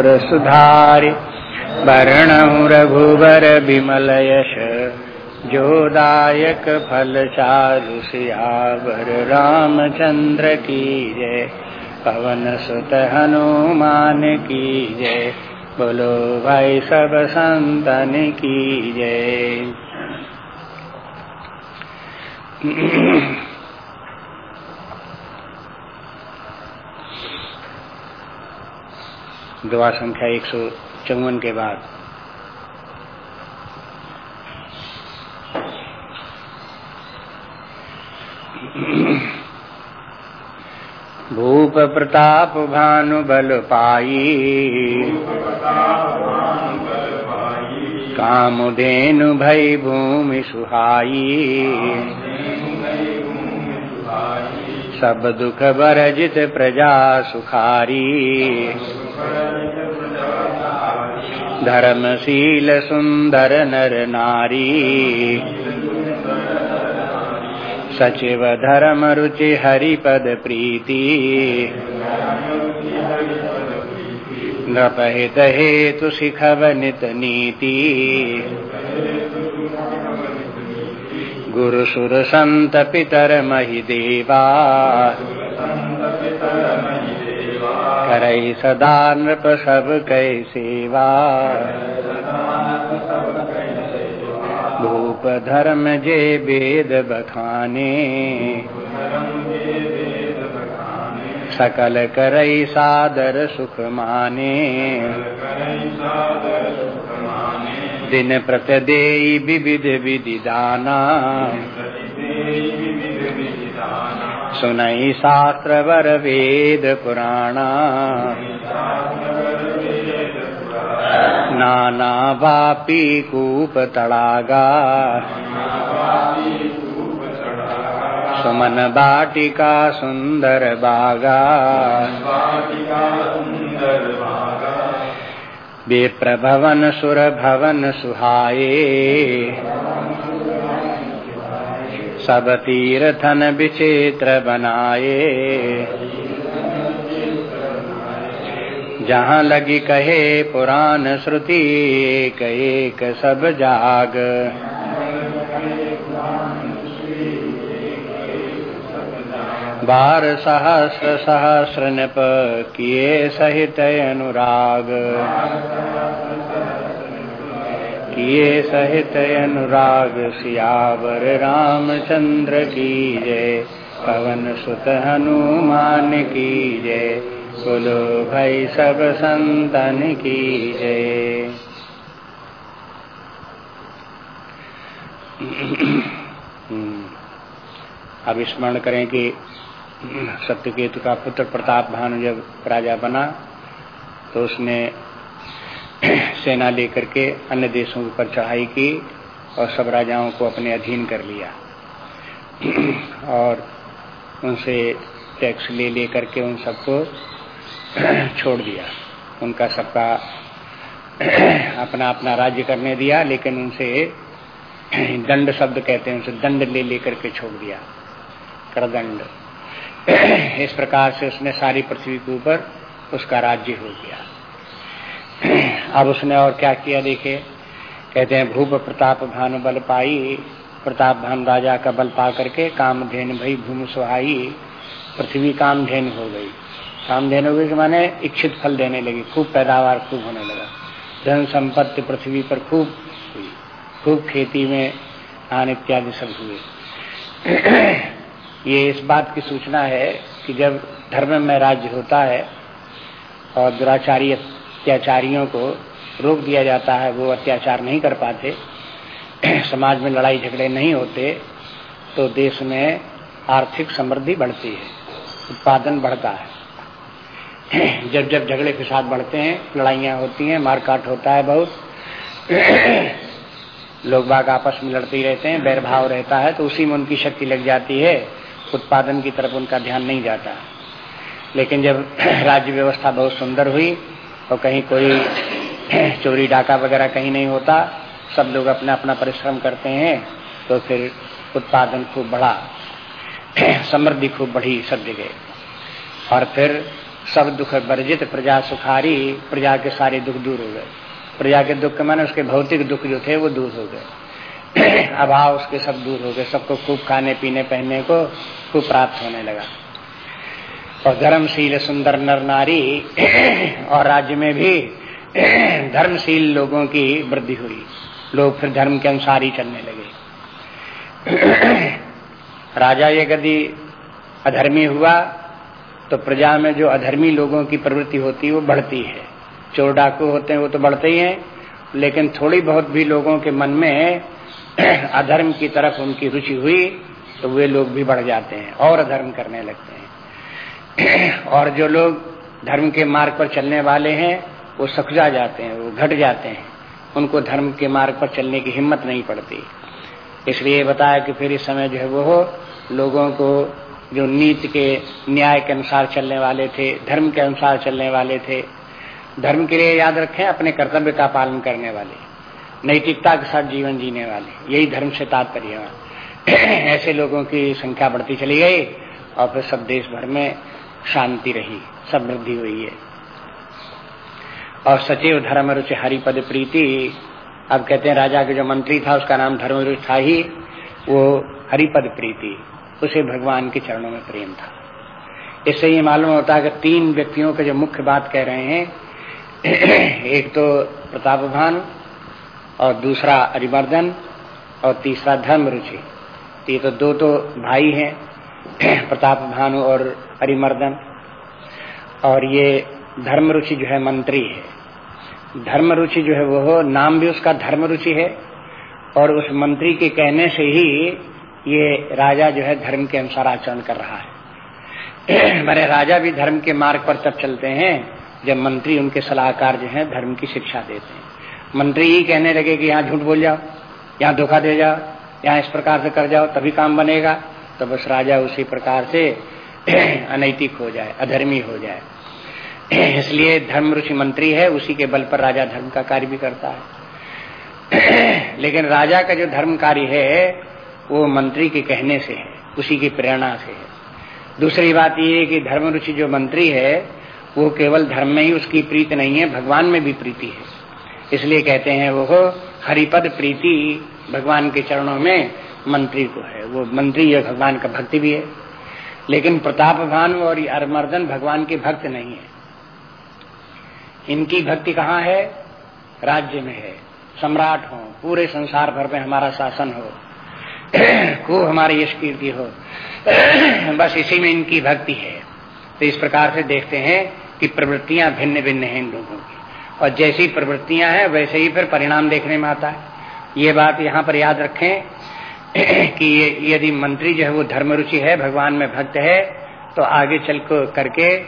सुधारि। वर्णौ रघुवर विमल यश जोदायक फल चारु सियावर रामचंद्र की जय। पवन सुत हनुमान की जय। बोलो भाई सब संतन की जय। दुआ संख्या एक सौ चौवन के बाद। भूप प्रताप भानु बल पाई कामुदेनु भई भूमि सुहाई सब दुख बरजित प्रजा सुखारी धर्मशील सुंदर नर नारी। सचिव धर्म रुचि हरिपद प्रीति। नृपहित हेतु शिखव नित नीति। गुरु सुर संत पितर मही देवा। करई सदा नृप सब कै सेवा भूप धर्म जे वेद बखाने। सकल करई सादर सुख माने। दिन प्रतिदेयी विविध विधि दाना सुनई शास्त्र वर वेद पुराणा। नाना वापी कूप तड़ागा। सुमन बाटिका सुंदर बागा। विप्र भवन सुर भवन सुहाए सब तीर्थन विचित्र बनाए जहाँ लगी कहे पुराण श्रुति, एक एक सब जाग। बार सहस्र सहस्र नप किए सहित अनुराग। किए सहित अनुराग, सियावर रामचंद्र की जय। पवन सुत हनुमान की जय। बोलो भाई सब संतन की जय। अब स्मरण करें कि सत्यकेतु का पुत्र प्रताप भानु जब राजा बना तो उसने सेना लेकर के अन्य देशों पर चढ़ाई की और सब राजाओं को अपने अधीन कर लिया। और उनसे टैक्स ले ले करके उन सबको छोड़ दिया। उनका सबका अपना अपना राज्य करने दिया, लेकिन उनसे दंड शब्द कहते हैं, उनसे दंड ले लेकर के छोड़ दिया। करदंड। इस प्रकार से उसने सारी पृथ्वी के ऊपर उसका राज्य हो गया। अब उसने और क्या किया देखे कहते हैं भूप प्रताप भानु बल पाई, प्रताप भानु राजा का बल पा करके कामधेन भई भूम सुहाई, पृथ्वी कामधेन हो गई। कामधेन हो गई माने इच्छित फल देने लगी, खूब पैदावार, खूब होने लगा। धन संपत्ति पृथ्वी पर खूब हुई, खूब खेती में धान इत्यादि सब हुए। ये इस बात की सूचना है कि जब धर्म में राज्य होता है और दुराचारी अत्याचारियों को रोक दिया जाता है, वो अत्याचार नहीं कर पाते। समाज में लड़ाई झगड़े नहीं होते तो देश में आर्थिक समृद्धि बढ़ती है, उत्पादन बढ़ता है। जब जब झगड़े फिसाद बढ़ते हैं, लड़ाइयाँ होती हैं, मारकाट होता है बहुत। लोग बाग आपस में लड़ते रहते हैं बैर भाव रहता है तो उसी में उनकी शक्ति लग जाती है, उत्पादन की तरफ़ उनका ध्यान नहीं जाता। लेकिन जब राज्य व्यवस्था बहुत सुंदर हुई और कहीं कोई चोरी डाका वगैरह कहीं नहीं होता, सब लोग अपना अपना परिश्रम करते हैं तो फिर उत्पादन खूब बढ़ा, समृद्धि खूब बढ़ी सब जगह। और फिर सब दुख वर्जित, प्रजा सुखारी, प्रजा के सारे दुख दूर हो गए। प्रजा के दुख के माने उसके भौतिक दुख जो थे वो दूर हो गए। अभाव उसके सब दूर हो गए, सबको खूब खाने पीने पहनने को खूब प्राप्त होने लगा। और धर्मशील सुंदर नर नारी और राज्य में भी धर्मशील लोगों की वृद्धि हुई। लोग फिर धर्म के अनुसार ही चलने लगे। राजा ये यदि अधर्मी हुआ तो प्रजा में जो अधर्मी लोगों की प्रवृत्ति होती है वो बढ़ती है। चोर डाकू होते हैं, वो तो बढ़ते ही हैं, लेकिन थोड़ी बहुत भी लोगों के मन में अधर्म की तरफ़ उनकी रुचि हुई तो वे लोग भी बढ़ जाते हैं और अधर्म करने लगते हैं। और जो लोग धर्म के मार्ग पर चलने वाले हैं, वो सखजा जाते हैं, वो घट जाते हैं। उनको धर्म के मार्ग पर चलने की हिम्मत नहीं पड़ती। इसलिए बताया कि फिर इस समय जो है वो लोगों को जो नीति के न्याय के अनुसार चलने वाले थे, धर्म के अनुसार चलने वाले थे, धर्म के लिए याद रखें, अपने कर्तव्य का पालन करने वाले, नैतिकता के साथ जीवन जीने वाले। यही धर्म से तात्पर्य ऐसे लोगों की संख्या बढ़ती चली गई और फिर सब देश भर में शांति रही सब वृद्धि हुई है। और सचिव धर्म रुचि हरिपद प्रीति, अब कहते हैं राजा के जो मंत्री था, उसका नाम धर्मरुच था ही, वो हरिपद प्रीति, उसे भगवान के चरणों में प्रेम था। इससे ये मालूम होता है कि तीन व्यक्तियों के जो मुख्य बात कह रहे हैं, एक तो प्रताप भान, और दूसरा अरिवर्धन और तीसरा धर्म रुचि ये तो दो तो भाई हैं। प्रताप भानु और हरिमर्दन और ये धर्म रुचि जो है मंत्री है। धर्म रुचि जो है वो नाम भी उसका धर्म रुचि है। और उस मंत्री के कहने से ही ये राजा जो है धर्म के अनुसार आचरण कर रहा है। मेरे राजा भी धर्म के मार्ग पर तब चलते हैं, जब मंत्री उनके सलाहकार जो है धर्म की शिक्षा देते हैं। मंत्री ही कहने लगे कि यहाँ झूठ बोल जाओ, यहाँ धोखा दे जाओ, यहाँ इस प्रकार से कर जाओ, तभी काम बनेगा। तो बस राजा उसी प्रकार से अनैतिक हो जाए, अधर्मी हो जाए। इसलिए धर्म ऋषि मंत्री है, उसी के बल पर राजा धर्म का कार्य भी करता है। लेकिन राजा का जो धर्म कार्य है, वो मंत्री के कहने से है, उसी की प्रेरणा से है। दूसरी बात ये है कि धर्म रुचि जो मंत्री है, वो केवल धर्म में ही उसकी प्रीति नहीं है, भगवान में भी प्रीति है। इसलिए कहते हैं वो हरिपद प्रीति भगवान के चरणों में मंत्री को है। वो मंत्री है भगवान का भक्ति भी है। लेकिन प्रताप भान और अरमर्दन भगवान के भक्त नहीं है। इनकी भक्ति कहाँ है? राज्य में है। सम्राट हो, पूरे संसार भर में हमारा शासन हो। खूब हमारी यश कीर्ति हो। बस इसी में इनकी भक्ति है। तो इस प्रकार से देखते हैं कि प्रवृत्तियाँ भिन्न भिन्न हैं इन लोगों की। और जैसी प्रवृत्तियाँ हैं, वैसे ही फिर परिणाम देखने में आता है। ये बात यहाँ पर याद रखें कि यदि मंत्री जो है वो धर्म रुचि है, भगवान में भक्त है तो आगे चल करके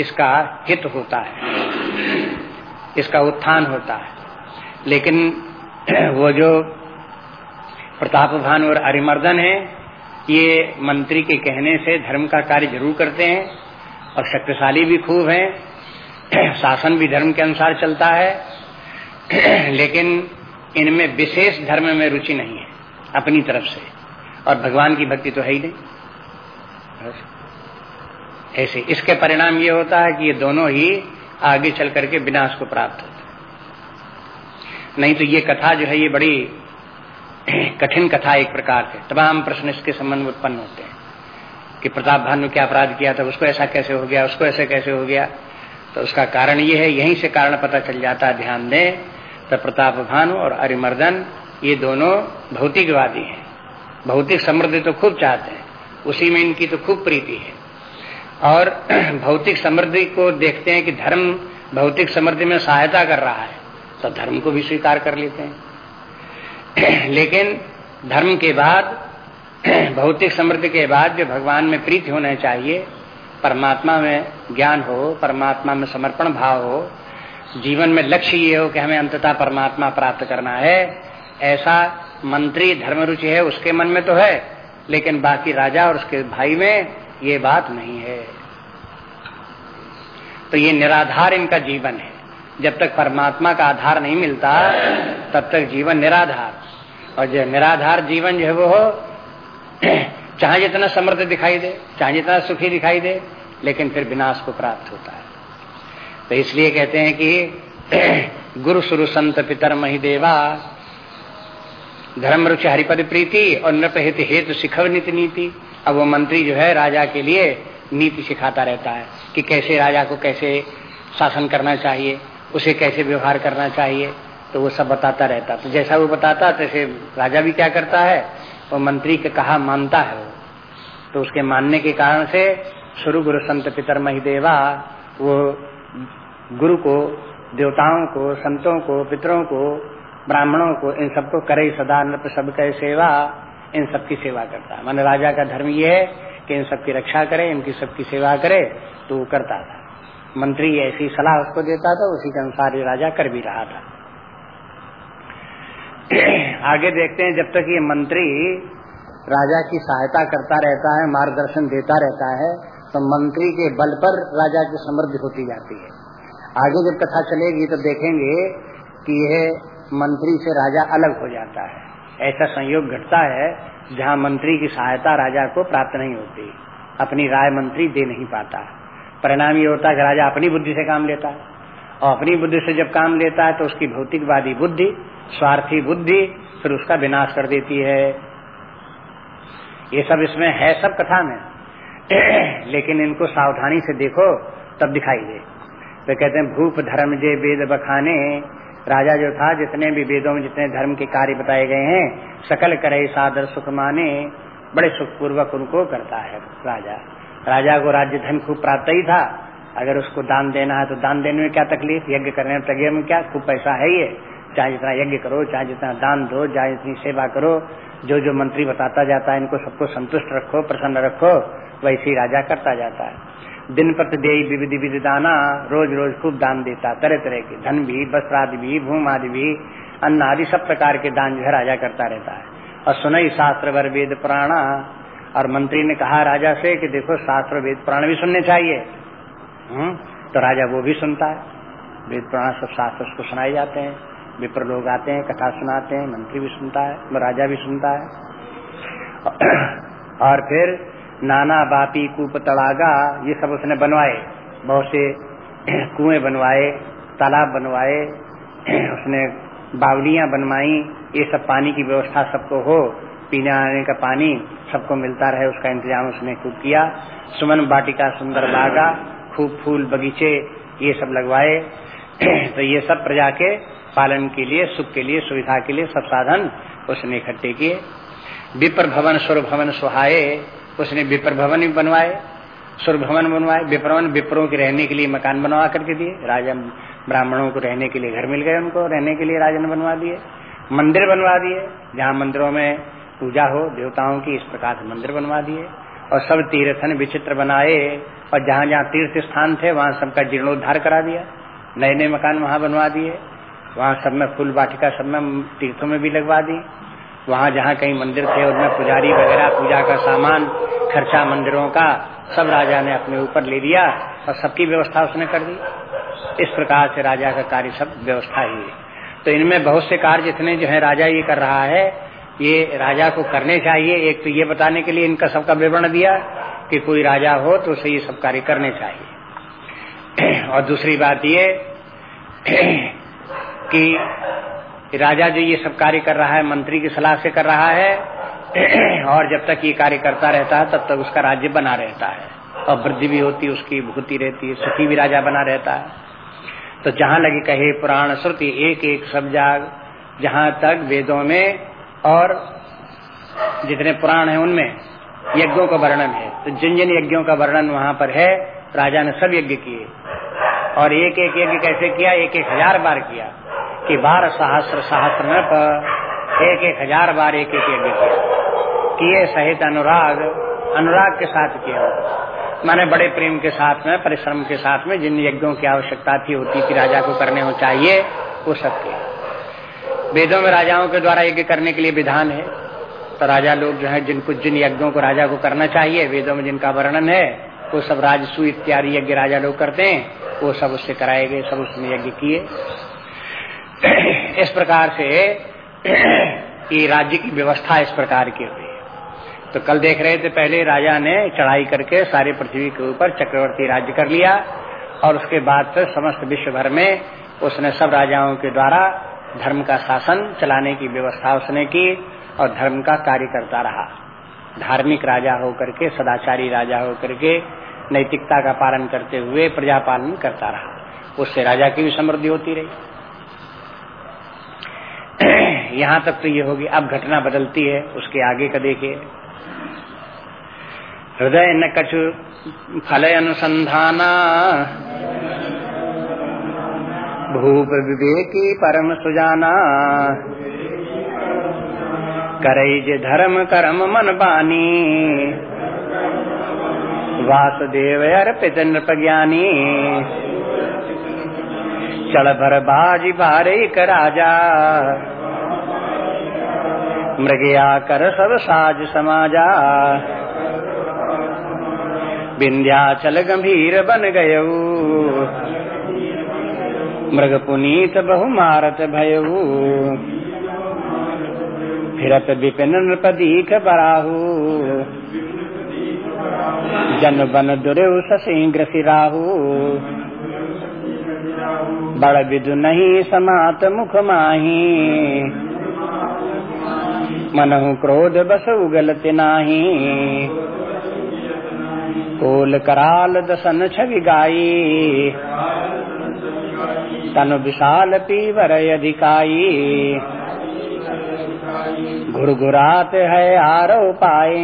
इसका हित होता है। इसका उत्थान होता है। लेकिन वो जो प्रताप भान और अरिमर्दन है, ये मंत्री के कहने से धर्म का कार्य ज़रूर करते हैं और शक्तिशाली भी खूब हैं। शासन भी धर्म के अनुसार चलता है। लेकिन इनमें विशेष धर्म में रुचि नहीं है। अपनी तरफ़ से। और भगवान की भक्ति तो है ही नहीं। ऐसे। इसके परिणाम ये होता है कि ये दोनों ही आगे चल करके विनाश को प्राप्त होते नहीं तो ये कथा जो है, ये बड़ी कठिन कथा एक प्रकार से। तमाम प्रश्न इसके संबंध में उत्पन्न होते हैं कि प्रताप भानु क्या अपराध किया था, उसको ऐसा कैसे हो गया, उसको ऐसे कैसे हो गया। तो उसका कारण ये है, यहीं से कारण पता चल जाता है, ध्यान दें तो प्रताप भानु और अरिमर्दन ये दोनों भौतिकवादी हैं। भौतिक समृद्धि तो खूब चाहते हैं। उसी में इनकी तो खूब प्रीति है। और भौतिक समृद्धि को देखते हैं कि धर्म भौतिक समृद्धि में सहायता कर रहा है तो धर्म को भी स्वीकार कर लेते हैं। लेकिन धर्म के बाद, भौतिक समृद्धि के बाद जो भगवान में प्रीति होना चाहिए, परमात्मा में ज्ञान हो, परमात्मा में समर्पण भाव हो, जीवन में लक्ष्य ये हो कि हमें अंततः परमात्मा प्राप्त करना है ऐसा मंत्री धर्म रुचि है, उसके मन में तो है, लेकिन बाकी राजा और उसके भाई में ये बात नहीं है। तो ये निराधार इनका जीवन है। जब तक परमात्मा का आधार नहीं मिलता, तब तक जीवन निराधार। और जो निराधार जीवन जो है वो चाहे जितना समृद्ध दिखाई दे, चाहे जितना सुखी दिखाई दे, लेकिन फिर विनाश को प्राप्त होता है। तो इसलिए कहते हैं कि गुरु सुरु संत पितर मही देवा धर्म रुचि हरिपद प्रीति और नृप हित हेतु शिखव नीति नीति। अब वो मंत्री जो है, राजा के लिए नीति सिखाता रहता है कि कैसे राजा को कैसे शासन करना चाहिए, उसे कैसे व्यवहार करना चाहिए तो वो सब बताता रहता तो जैसा वो बताता, तैसे राजा भी क्या करता है, वो मंत्री के कहा मानता है वो। तो उसके मानने के कारण से शुरू गुरु संत पितर महिदेवा वो गुरु को, देवताओं को, संतों को, पितरों को ब्राह्मणों को इन सबको करे सदा नृप सब करे सेवा, इन सबकी सेवा करता है। मान राजा का धर्म ये है कि इन सबकी रक्षा करे, इनकी सबकी सेवा करे तो वो करता था। मंत्री ऐसी सलाह उसको देता था, उसी के अनुसार ये राजा कर भी रहा था। आगे देखते हैं, जब तक ये मंत्री राजा की सहायता करता रहता है, मार्गदर्शन देता रहता है तो मंत्री के बल पर राजा की समृद्धि होती जाती है। आगे जब कथा चलेगी तो देखेंगे कि यह मंत्री से राजा अलग हो जाता है। ऐसा संयोग घटता है, जहाँ मंत्री की सहायता राजा को प्राप्त नहीं होती। अपनी राय मंत्री दे नहीं पाता। परिणाम ये होता है कि राजा अपनी बुद्धि से काम लेता है। और अपनी बुद्धि से जब काम लेता है तो उसकी भौतिकवादी बुद्धि, स्वार्थी बुद्धि, फिर उसका विनाश कर देती है। ये सब इसमें है सब कथा में। लेकिन इनको सावधानी से देखो, तब दिखाई दे। तो कहते हैं, भूप धर्म जे वेद बखाने राजा जो था, जितने भी वेदों में, जितने धर्म के कार्य बताए गए हैं, सकल करे सादर सुख माने, बड़े सुखपूर्वक उनको करता है राजा। राजा को राज्य धन खूब प्राप्त ही था। अगर उसको दान देना है तो दान देने में क्या तकलीफ़? यज्ञ करने में तगे में क्या? खूब पैसा है ये। चाहे जितना यज्ञ करो, चाहे जितना दान दो, चाहे जितनी सेवा करो, जो जो मंत्री बताता जाता है, इनको सबको संतुष्ट रखो, प्रसन्न रखो, वैसे ही राजा करता जाता है। दिन दे विविध विधि दाना, रोज रोज खूब दान देता, तरह तरह के धन भी वस्त्र आदि भी भूम आदि भी, अन्न आदि सब प्रकार के दान जो है राजा करता रहता है। और सुनई शास्त्र वर वेद पुराणा, और मंत्री ने कहा राजा से कि देखो शास्त्र वेद पुराण भी सुनने चाहिए। हम्म तो राजा वो भी सुनता है। वेद पुराण सब शास्त्र उसको सुनाए जाते हैं। विप्र लोग आते हैं, कथा सुनाते हैं, मंत्री भी सुनता है, राजा भी सुनता है। और फिर नाना बापी कूप तड़ागा, ये सब उसने बनवाए। बहुत से कुएँ बनवाए, तालाब बनवाए, उसने बावलियाँ बनवाई, ये सब पानी की व्यवस्था सबको हो, पीने आने का पानी सबको मिलता रहे, उसका इंतज़ाम उसने खूब किया। सुमन बाटिका सुंदर बागा, खूब फूल बगीचे, ये सब लगवाए। तो ये सब प्रजा के पालन के लिए, सुख के लिए, सुविधा के लिए सब साधन उसने इकट्ठे किए। विप्र भवन सुर भवन सुहाये उसने विप्र भवन भी बनवाए, सुर भवन बनवाए। विप्रवन विप्रों के रहने के लिए मकान बनवा करके दिए। राजा ब्राह्मणों को रहने के लिए घर मिल गए उनको, रहने के लिए राजा ने बनवा दिए। मंदिर बनवा दिए, जहाँ मंदिरों में पूजा हो, देवताओं की इस प्रकार से मंदिर बनवा दिए। और सब तीर्थन विचित्र बनाए, और जहाँ जहाँ तीर्थ स्थान थे, वहाँ सबका जीर्णोद्धार करा दिया। नए नए मकान वहाँ बनवा दिए। वहाँ सब में फूल बाटिका सब में तीर्थों में भी लगवा दी। वहाँ जहाँ कहीं मंदिर थे, उनमें पुजारी वगैरह, पूजा का सामान, खर्चा मंदिरों का, सब राजा ने अपने ऊपर ले लिया और सबकी व्यवस्था उसने कर दी। इस प्रकार से राजा का कार्य सब व्यवस्था ही है। तो इनमें बहुत से कार्य जितने जो है, राजा ये कर रहा है, ये राजा को करने चाहिए। एक तो ये बताने के लिए इनका सबका विवरण दिया कि कोई राजा हो तो उसे ये सब कार्य करने चाहिए। और दूसरी बात ये कि राजा जो ये सब कार्य कर रहा है, मंत्री की सलाह से कर रहा है, और जब तक ये कार्य करता रहता है, तब तक उसका राज्य बना रहता है। और वृद्धि भी होती है उसकी भूति रहती है सुखी भी राजा बना रहता है। तो जहाँ लगे कहे पुराण श्रुति एक एक सब जाग, जहाँ तक वेदों में और जितने पुराण हैं उनमें, यज्ञों का वर्णन है। तो जिन जिन यज्ञों का वर्णन वहाँ पर है, राजा ने सब यज्ञ किए। और एक एक यज्ञ कैसे किया? एक एक हज़ार बार किया। कि बारह सहस्र सहस्र पर एक एक हज़ार बार एक एक यज्ञ किया। किए सहित अनुराग अनुराग के साथ किया। मैंने बड़े प्रेम के साथ में, परिश्रम के साथ में जिन यज्ञों की आवश्यकता थी होती थी राजा को करने हो चाहिए, वो सब किया। वेदों में राजाओं के द्वारा यज्ञ करने के लिए विधान है। तो राजा लोग जो है जिनको जिन यज्ञों को राजा को करना चाहिए, वेदों में जिनका वर्णन है, वो सब राजसु इत्यादि यज्ञ राजा लोग करते हैं, वो सब उससे कराए गए, सब उसने यज्ञ किए। इस प्रकार से ये राज्य की व्यवस्था इस प्रकार की हुई तो कल देख रहे थे पहले राजा ने चढ़ाई करके सारे पृथ्वी के ऊपर चक्रवर्ती राज्य कर लिया और उसके बाद फिर समस्त विश्व भर में उसने सब राजाओं के द्वारा धर्म का शासन चलाने की व्यवस्था उसने की और धर्म का कार्य करता रहा। धार्मिक राजा होकर के, सदाचारी राजा होकर के, नैतिकता का पालन करते हुए प्रजा पालन करता रहा। उससे राजा की भी समृद्धि होती रही। यहाँ तक तो ये होगी, अब घटना बदलती है, उसके आगे का देखिए। हृदय न कछु फल अनुसंधाना भूप विवेकी परम सुजाना। करैज धर्म कर्म मन बानी। वासुदेव अर्पित नृप ज्ञानी। चल भर बाजी बारे राजा। मृगया कर सब साज समाजा विंध्याचल गंभीर बन गय मृग पुनीत बहु मारत भयऊ फिरत विपिन नृपदीख बराहू जन बन दुरेव सशीघ्र सिराहू बड़ विदु नहीं समात मुख माही मनहु क्रोध बस उगलत नाही। कोल कराल दसन छवि गाई। तनु विशाल पीवर अधिकाई। घुरघुरात है आरो पाए।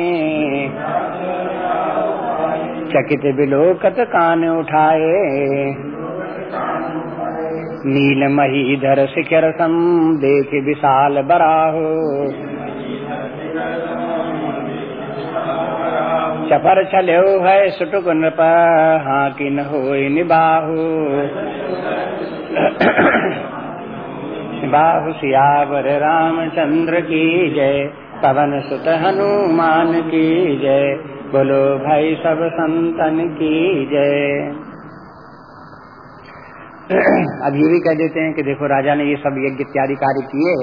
चकित बिलोकत कान उठाए। नील मही धर शिखर सम देख विशाल बराहो। चपर चलो है सुटुक नृप हाँ कि न हो निबाहु बाहु सियावर रामचंद्र की जय, पवन सुत हनुमान की जय, बोलो भाई सब संतन की जय। अब ये भी कह देते हैं कि देखो राजा ने ये सब यज्ञ इत्यादि कार्य किए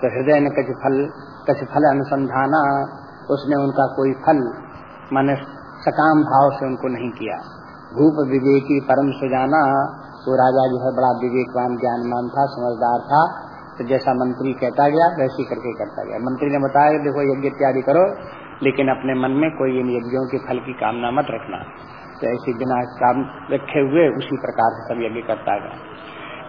तो हृदय ने कछ फल कछ फल अनुसंधाना उसने उनका कोई फल, माने सकाम भाव से उनको नहीं किया। भूप विवेकी परम सुजाना, वो राजा जो है बड़ा विवेकवान ज्ञानमान था, समझदार था तो जैसा मंत्री कहता गया, वैसी करके करता गया। मंत्री ने बताया, देखो, यज्ञ तैयारी करो, लेकिन अपने मन में कोई इन यज्ञों के फल की कामना मत रखना। तो ऐसी बिना काम रखे हुए, उसी प्रकार से सब यज्ञ करता गया।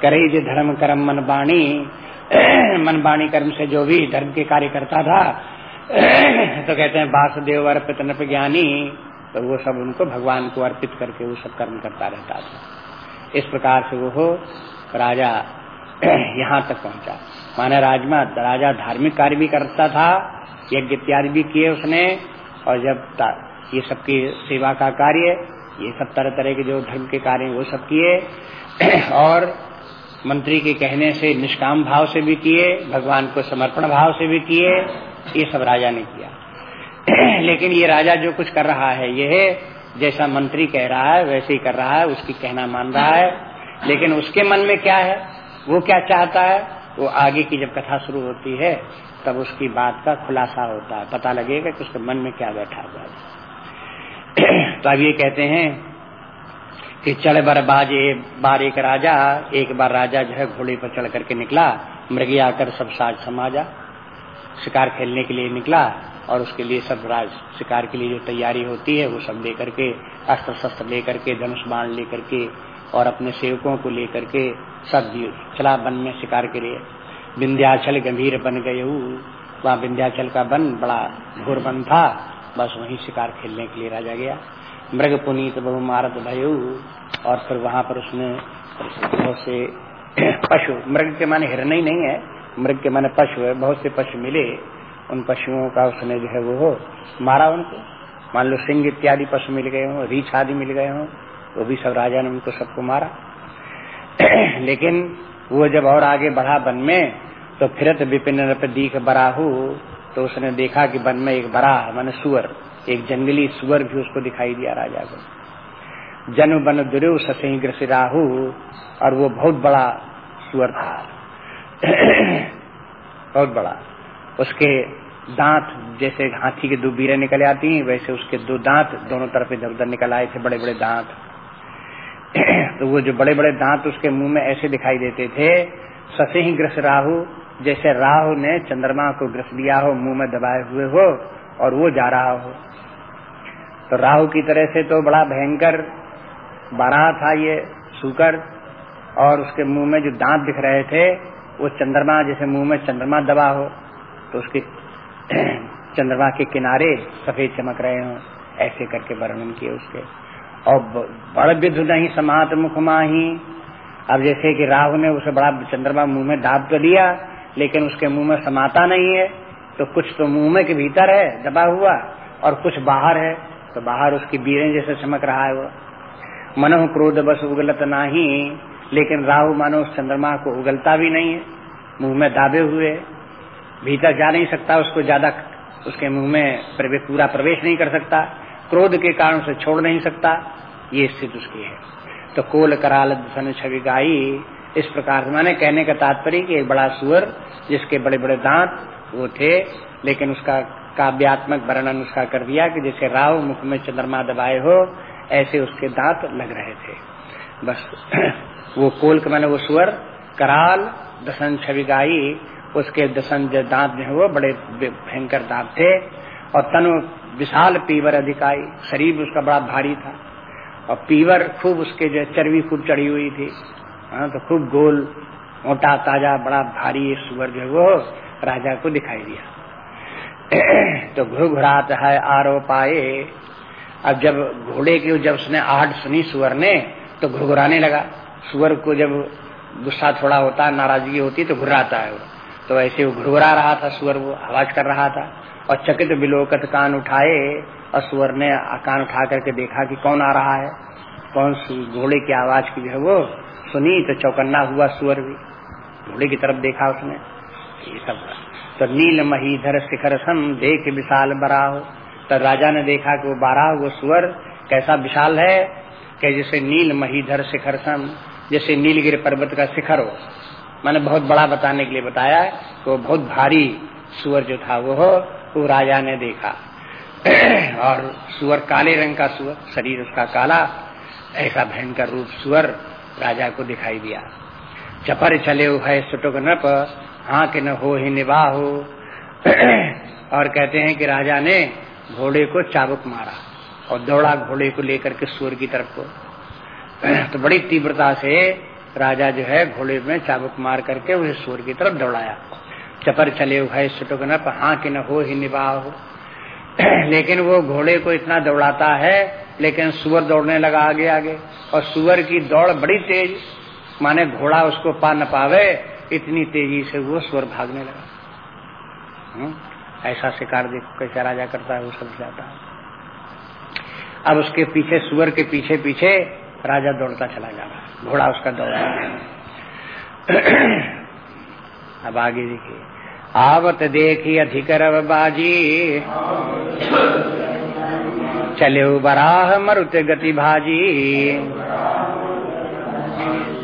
करे जो धर्म, कर्म मन बाणी मन बाणी कर्म से जो भी धर्म के कार्य करता था तो कहते हैं, वासुदेव अर्पित नप ज्ञानी। तो वो सब उनको भगवान को अर्पित करके वो सब कर्म करता रहता था। इस प्रकार से वो राजा यहाँ तक पहुँचा। माना राजमा, राजा धार्मिक कार्य भी करता था, यज्ञ इत्यादि भी किए उसने, और जब ये सबकी सेवा का कार्य, ये सब तरह तरह के जो धर्म के कार्य वो सब किए। और मंत्री के कहने से, निष्काम भाव से भी किए, भगवान को समर्पण भाव से भी किए, ये सब राजा ने किया। लेकिन ये राजा जो कुछ कर रहा है, ये जैसा मंत्री कह रहा है, वैसे ही कर रहा है, उसकी कहना मान रहा है। लेकिन उसके मन में क्या है? वो क्या चाहता है? वो आगे की जब कथा शुरू होती है, तब उसकी बात का खुलासा होता है। पता लगेगा कि उसके मन में क्या बैठा हुआ है। तो अब ये कहते हैं कि चढ़ बर बाजे, बार एक राजा, एक बार राजा जो है घोड़े पर चढ़ करके निकला, मृगी आकर सब साज समाजा, शिकार खेलने के लिए निकला, और उसके लिए सब राज, शिकार के लिए जो तैयारी होती है, वो सब लेकर के अस्त्र शस्त्र लेकर के, धनुष बाण लेकर के, और अपने सेवकों को लेकर के सब चला वन में शिकार के लिए। विंध्याचल गंभीर बन गए वहाँ विंध्याचल का वन बड़ा घोर वन था, बस वहीं शिकार खेलने के लिए राजा गया। मृग पुनीत बहु मारत भयु। और फिर वहाँ पर उसने बहुत से पशु, मृग के माने हिरण ही नहीं है, मृग के माने पशु है, बहुत से पशु मिले। उन पशुओं का उसने जो है वो मारा उनको। मान लो सिंह इत्यादि पशु मिल गए हों, रीछ आदि मिल गए हों, वो भी सब राजा ने उनको सबको मारा। लेकिन वो जब और आगे बढ़ा वन में तो फिरत विपिन दीख बराहू तो उसने देखा कि वन में एक बरा मान सुअर। एक जंगली सुअर भी उसको दिखाई दिया राजा को। जन्म बन दुर्यो ससिंह राहू, और वो बहुत बड़ा सुअर था। बहुत बड़ा। उसके दांत जैसे हाथी के दो बीरे निकल आती हैं, वैसे उसके दो दांत दोनों तरफ़ इधर उधर निकल आए थे बड़े बड़े दांत। तो वो जो बड़े बड़े दांत उसके मुँह में ऐसे दिखाई देते थे ससे ही ग्रस राहु, जैसे राहु ने चंद्रमा को ग्रस दिया हो, मुँह में दबाए हुए हो, और वो जा रहा हो। तो राहु की तरह से तो बड़ा भयंकर बारह था ये सुकर, और उसके मुँह में जो दांत दिख रहे थे, वो चंद्रमा, जैसे मुँह में चंद्रमा दबा हो तो उसके चंद्रमा के किनारे सफ़ेद चमक रहे हो, ऐसे करके वर्णन किए उसके। और बड़ विध नहीं, समात मुख माही। अब जैसे कि राहु ने उसे बड़ा चंद्रमा मुँह में दाब तो दिया, लेकिन उसके मुँह में समाता नहीं है तो कुछ तो मुँह में के भीतर है, दबा हुआ, और कुछ बाहर है तो बाहर उसकी बीरें जैसे चमक रहा है वो। मनो क्रोध बस उगलत नाही, लेकिन राहु मानो उस चंद्रमा को उगलता भी नहीं है, मुँह में दाबे हुए। भीतर जा नहीं सकता, उसको ज़्यादा उसके मुँह में प्रवेश पूरा प्रवेश नहीं कर सकता। क्रोध के कारण से छोड़ नहीं सकता। ये स्थिति उसकी है। तो कोल कराल सन छवि गाई, इस प्रकार से मैंने कहने का तात्पर्य कि एक बड़ा सुअर, जिसके बड़े बड़े दांत, वो थे, लेकिन उसका काव्यात्मक वर्णन उसका कर दिया कि जैसे राव मुख में चंद्रमा दबाए हो, ऐसे उसके दांत लग रहे थे। बस, वो कोल के मैंने वो सुअर, कराल, दसन छवि गाई, उसके दसन जो दांत जो है वो बड़े भयंकर दांत थे, और तनु विशाल पीवर अधिकाई शरीर उसका बड़ा भारी था, और पीवर खूब उसके जो चर्बी खूब चढ़ी हुई थी। हाँ तो खूब गोल, मोटा, ताज़ा, बड़ा भारी सुअर जो है वो राजा को दिखाई दिया। तो घुघुरात है आरो पाए अब जब घोड़े की जब उसने आहट सुनी सुअर ने तो घुघुराने लगा। सुअर को जब गुस्सा थोड़ा होता, नाराज़गी होती तो घुराता है वो। तो ऐसे वो घुरघुरा रहा था, सुअर वो आवाज़ कर रहा था। और चकित बिलोकत कान उठाए, और सुअर ने कान उठा करके देखा कि कौन आ रहा है। कौन घोड़े की आवाज़ की जो है वो सुनी तो चौकन्ना हुआ सुअर भी। घोड़े की तरफ़ देखा उसने। ये सब तो नील महीधर शिखर सम देख विशाल बरा हो तो राजा ने देखा कि वो बारह, वो सुअर कैसा विशाल है कि जैसे नील महीधर शिखर सम जैसे नीलगिर पर्वत का शिखर हो। मैंने बहुत बड़ा बताने के लिए बताया कि वो बहुत भारी सुअर जो था वो हो वो राजा ने देखा। और सुअर काले रंग का सुअर, शरीर उसका काला, ऐसा भयंकर रूप सुअर राजा को दिखाई दिया। चपर चले है सुटुक नप के न हो ही निवाह हो। और कहते हैं कि राजा ने घोड़े को चाबुक मारा और दौड़ा घोड़े को लेकर के सुअर की तरफ़ को। तो बड़ी तीव्रता से राजा जो है घोड़े में चाबुक मार करके उसे सूर की तरफ़ दौड़ाया। चपर चले हुए सुटुक न हाँ कि न हो ही निभा हो। लेकिन वो घोड़े को इतना दौड़ाता है, लेकिन सुअर दौड़ने लगा आगे आगे। और सुअर की दौड़ बड़ी तेज, माने घोड़ा उसको पा न पावे इतनी तेज़ी से वो स्वर भागने लगा। हुँ? ऐसा शिकार देखो कैसे राजा करता है, वो सब जाता है। अब उसके पीछे, सुअर के पीछे पीछे राजा दौड़ता चला जा रहा है। घोड़ा उसका दौड़ा अब आगे देखिए। आवत देखी अब बाजी। चले बराह मरुत गति भाजी।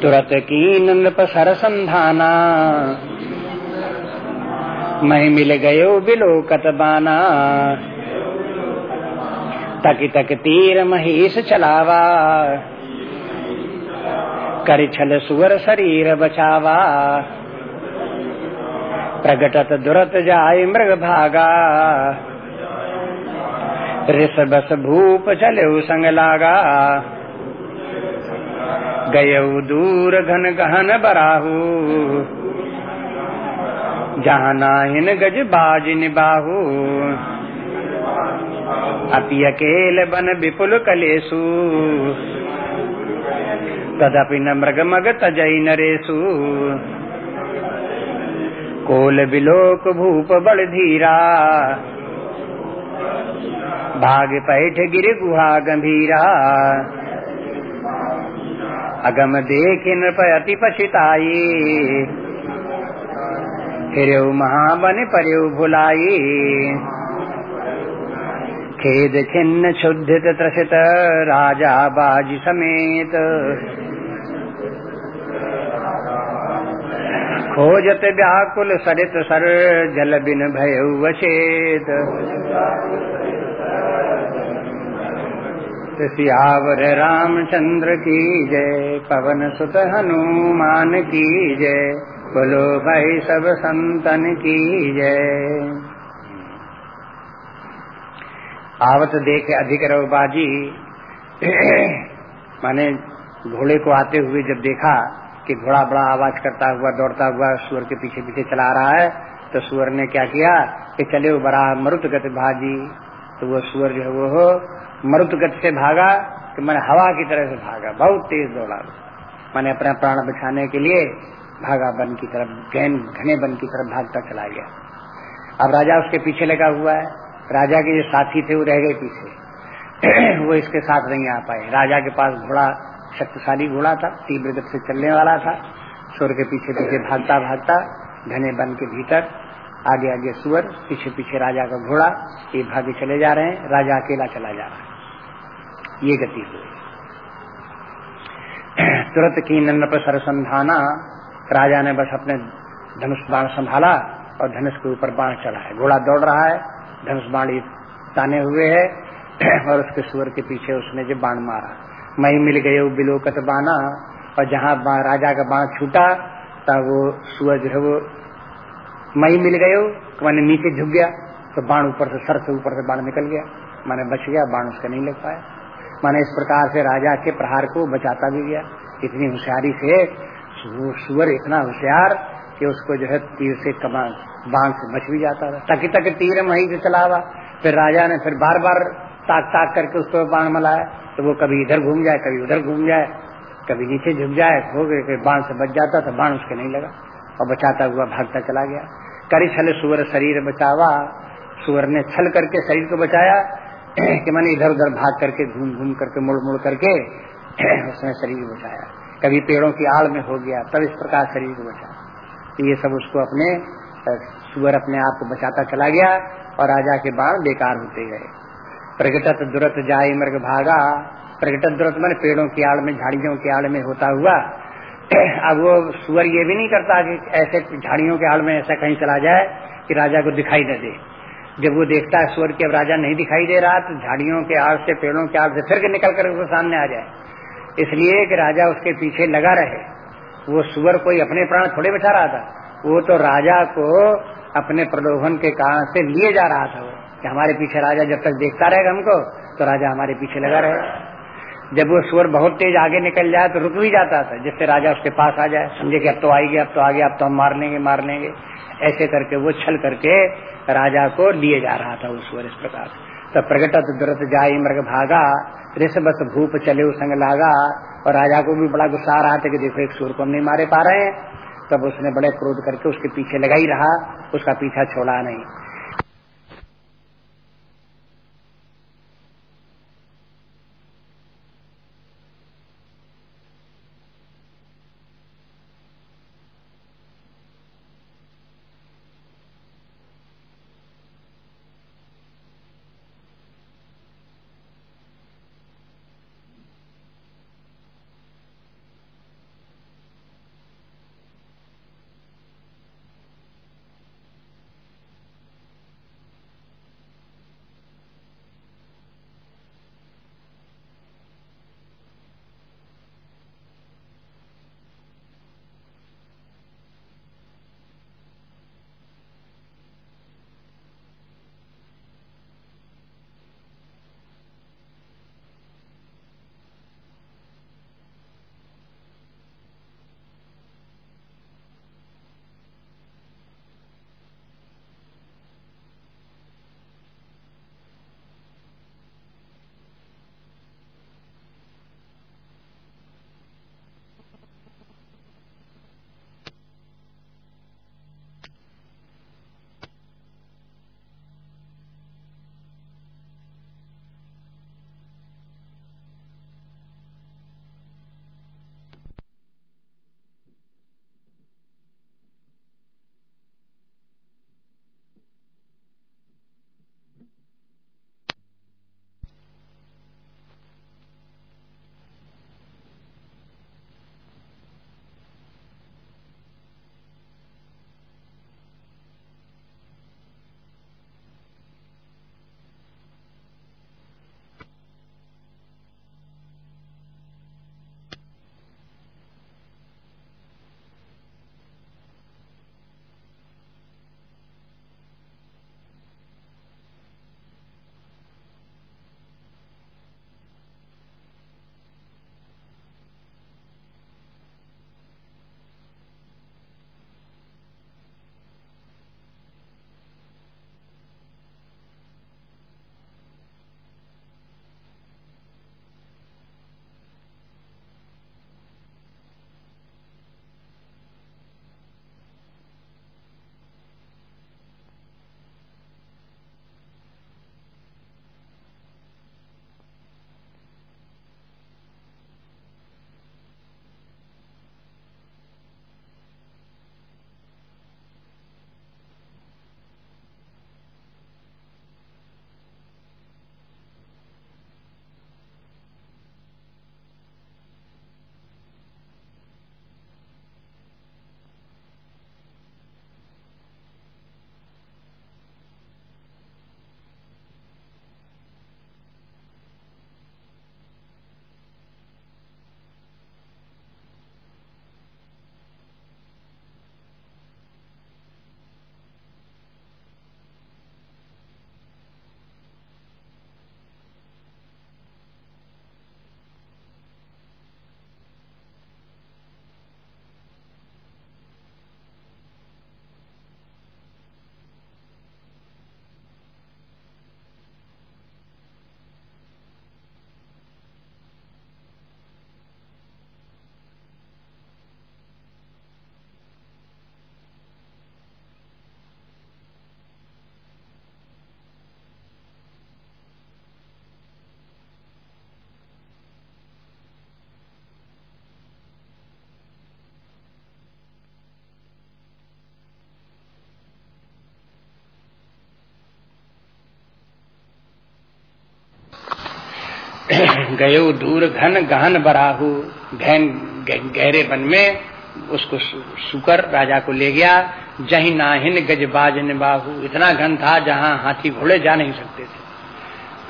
तुरत की नृप सर संधाना मही मिल गयो बिलोकत बाना तक तक तीर महेश चलावा। कर छल सुवर शरीर बचावा। प्रगटत दुरत जाय मृग भागा। ऋष बस भूप चले संग लागा। गय दूर घन गहन बराहू। जहाँ नाहिन गज बाज निबाहू। अपि अकेल बन विपुल कलेसु तदपि न मृग मग तजई नरेशु। कोल बिलोक भूप बड़ धीरा। भाग पैठ गिर गुहा गंभीरा। अगम देख नृपति पछिताई फिर महाबन पर भुलाई। खेद खिन्न क्षुद्धित त्रसित राजा बाजी समेत। खोजत व्याकुल सरित सर जल बिन भय सियावर रामचंद्र की जय, पवन सुत हनुमान की जय, बोलो भाई सब संतन की जय। आवत देखे अधिक रवबाजी माने घोड़े को आते हुए जब देखा कि घोड़ा बड़ा आवाज़ करता हुआ, दौड़ता हुआ सुअर के पीछे पीछे चला रहा है तो सुअर ने क्या किया कि चले वो बड़ा मरुत गति भाजी तो वो सुअर जो है वो मरुत गति से भागा कि मैंने हवा की तरह से भागा। बहुत तेज दौड़ा। मैंने अपना प्राण बचाने के लिए भागा बन की तरफ़ गहन घने बन की तरफ़ भागता चला गया। अब राजा उसके पीछे लगा हुआ है। राजा के जो साथी थे, वो रह गए पीछे। वो इसके साथ नहीं आ पाए। राजा के पास घोड़ा, शक्तिशाली घोड़ा था, तीव्र गति से चलने वाला था। सुर के पीछे पीछे भागता भागता घने बन के भीतर आगे आगे सुअर, पीछे पीछे राजा का घोड़ा, ये भागे चले जा रहे हैं, राजा अकेला चला जा रहा है। ये गति हुई। तुरंत की नन्न पर सरसंधाना, राजा ने बस अपने धनुष बाण संभाला और धनुष के ऊपर बाण चढ़ा है। घोड़ा दौड़ रहा है, धनुष बाण ताने हुए है, और उसके सुअर के पीछे उसने जो बाण मारा। मई मिल गए बिलोकत बाना और जहाँ राजा का बाण छूटा, तब वो सुअर जो है वो मई मिल गए तो मैंने नीचे झुक गया तो बाण ऊपर से, सर से ऊपर से बाण निकल गया। मैंने बच गया, बाण उसका नहीं लग पाया। मैंने इस प्रकार से राजा के प्रहार को बचाता भी गया। इतनी होशियारी से सुअर इतना होशियार कि उसको जो है तीर से कमान बाँध से बच भी जाता था। तक तक तीर वहीं से चलावा। फिर राजा ने फिर बार बार ताक ताक करके उसको बाण मलाया तो वो कभी इधर घूम जाए, कभी उधर घूम जाए, कभी नीचे झुक जाए, हो गए, फिर बाण से बच जाता था, बाण उसके नहीं लगा। और बचाता हुआ भागता चला गया। करी छल सुअर शरीर बचावा। सुअर ने छल करके शरीर को बचाया। कि मैंने इधर उधर भाग करके, घूम घूम करके, मुड़ मुड़ करके उसने शरीर बचाया। कभी पेड़ों की आड़ में हो गया, तब इस प्रकार शरीर को बचाया। तो ये सब उसको अपने सुअर अपने आप को बचाता चला गया और राजा के बाण बेकार होते गए। प्रगटत दुरत जाय मृग भागा। प्रगटत दुरत मैंने पेड़ों की आड़ में, झाड़ियों की आड़ में होता हुआ अब वो सुअर ये भी नहीं करता कि ऐसे झाड़ियों के आड़ में ऐसा कहीं चला जाए कि राजा को दिखाई न दे। जब वो देखता है सुअर के अब राजा नहीं दिखाई दे रहा तो झाड़ियों के आड़ से, पेड़ों के आड़ से फिर निकल कर उसको सामने आ जाए। इसलिए कि राजा उसके पीछे लगा रहे। वो सुअर कोई अपने प्राण थोड़े बचा रहा था। वो तो राजा को अपने प्रलोभन के कारण से लिए जा रहा था वो। कि हमारे पीछे राजा जब तक देखता रहेगा हमको तो राजा हमारे पीछे लगा रहे जब वो सुअर बहुत तेज आगे निकल जाए तो रुक भी जाता था, जिससे राजा उसके पास आ जाए, समझे कि अब तो आएगी, अब तो आगे, अब तो हम मार लेंगे मार लेंगे। ऐसे करके वो छल करके राजा को लिए जा रहा था वो सुअर इस प्रकार तो प्रगटत दुरत जाई मृग भागा, रिस बस भूप चले संग लागा, और राजा को भी बड़ा गुस्सा आ रहा था कि देखो एक सूर को हम नहीं मारे पा रहे हैं। तब उसने बड़े क्रोध करके उसके पीछे लगा ही रहा, उसका पीछा छोड़ा नहीं। गयो दूर घन गहन बराहू। घन गहरे वन में उसको सुकर राजा को ले गया। जही नाहिन गजबाज निबाहू इतना घन था जहाँ हाथी घोड़े जा नहीं सकते थे।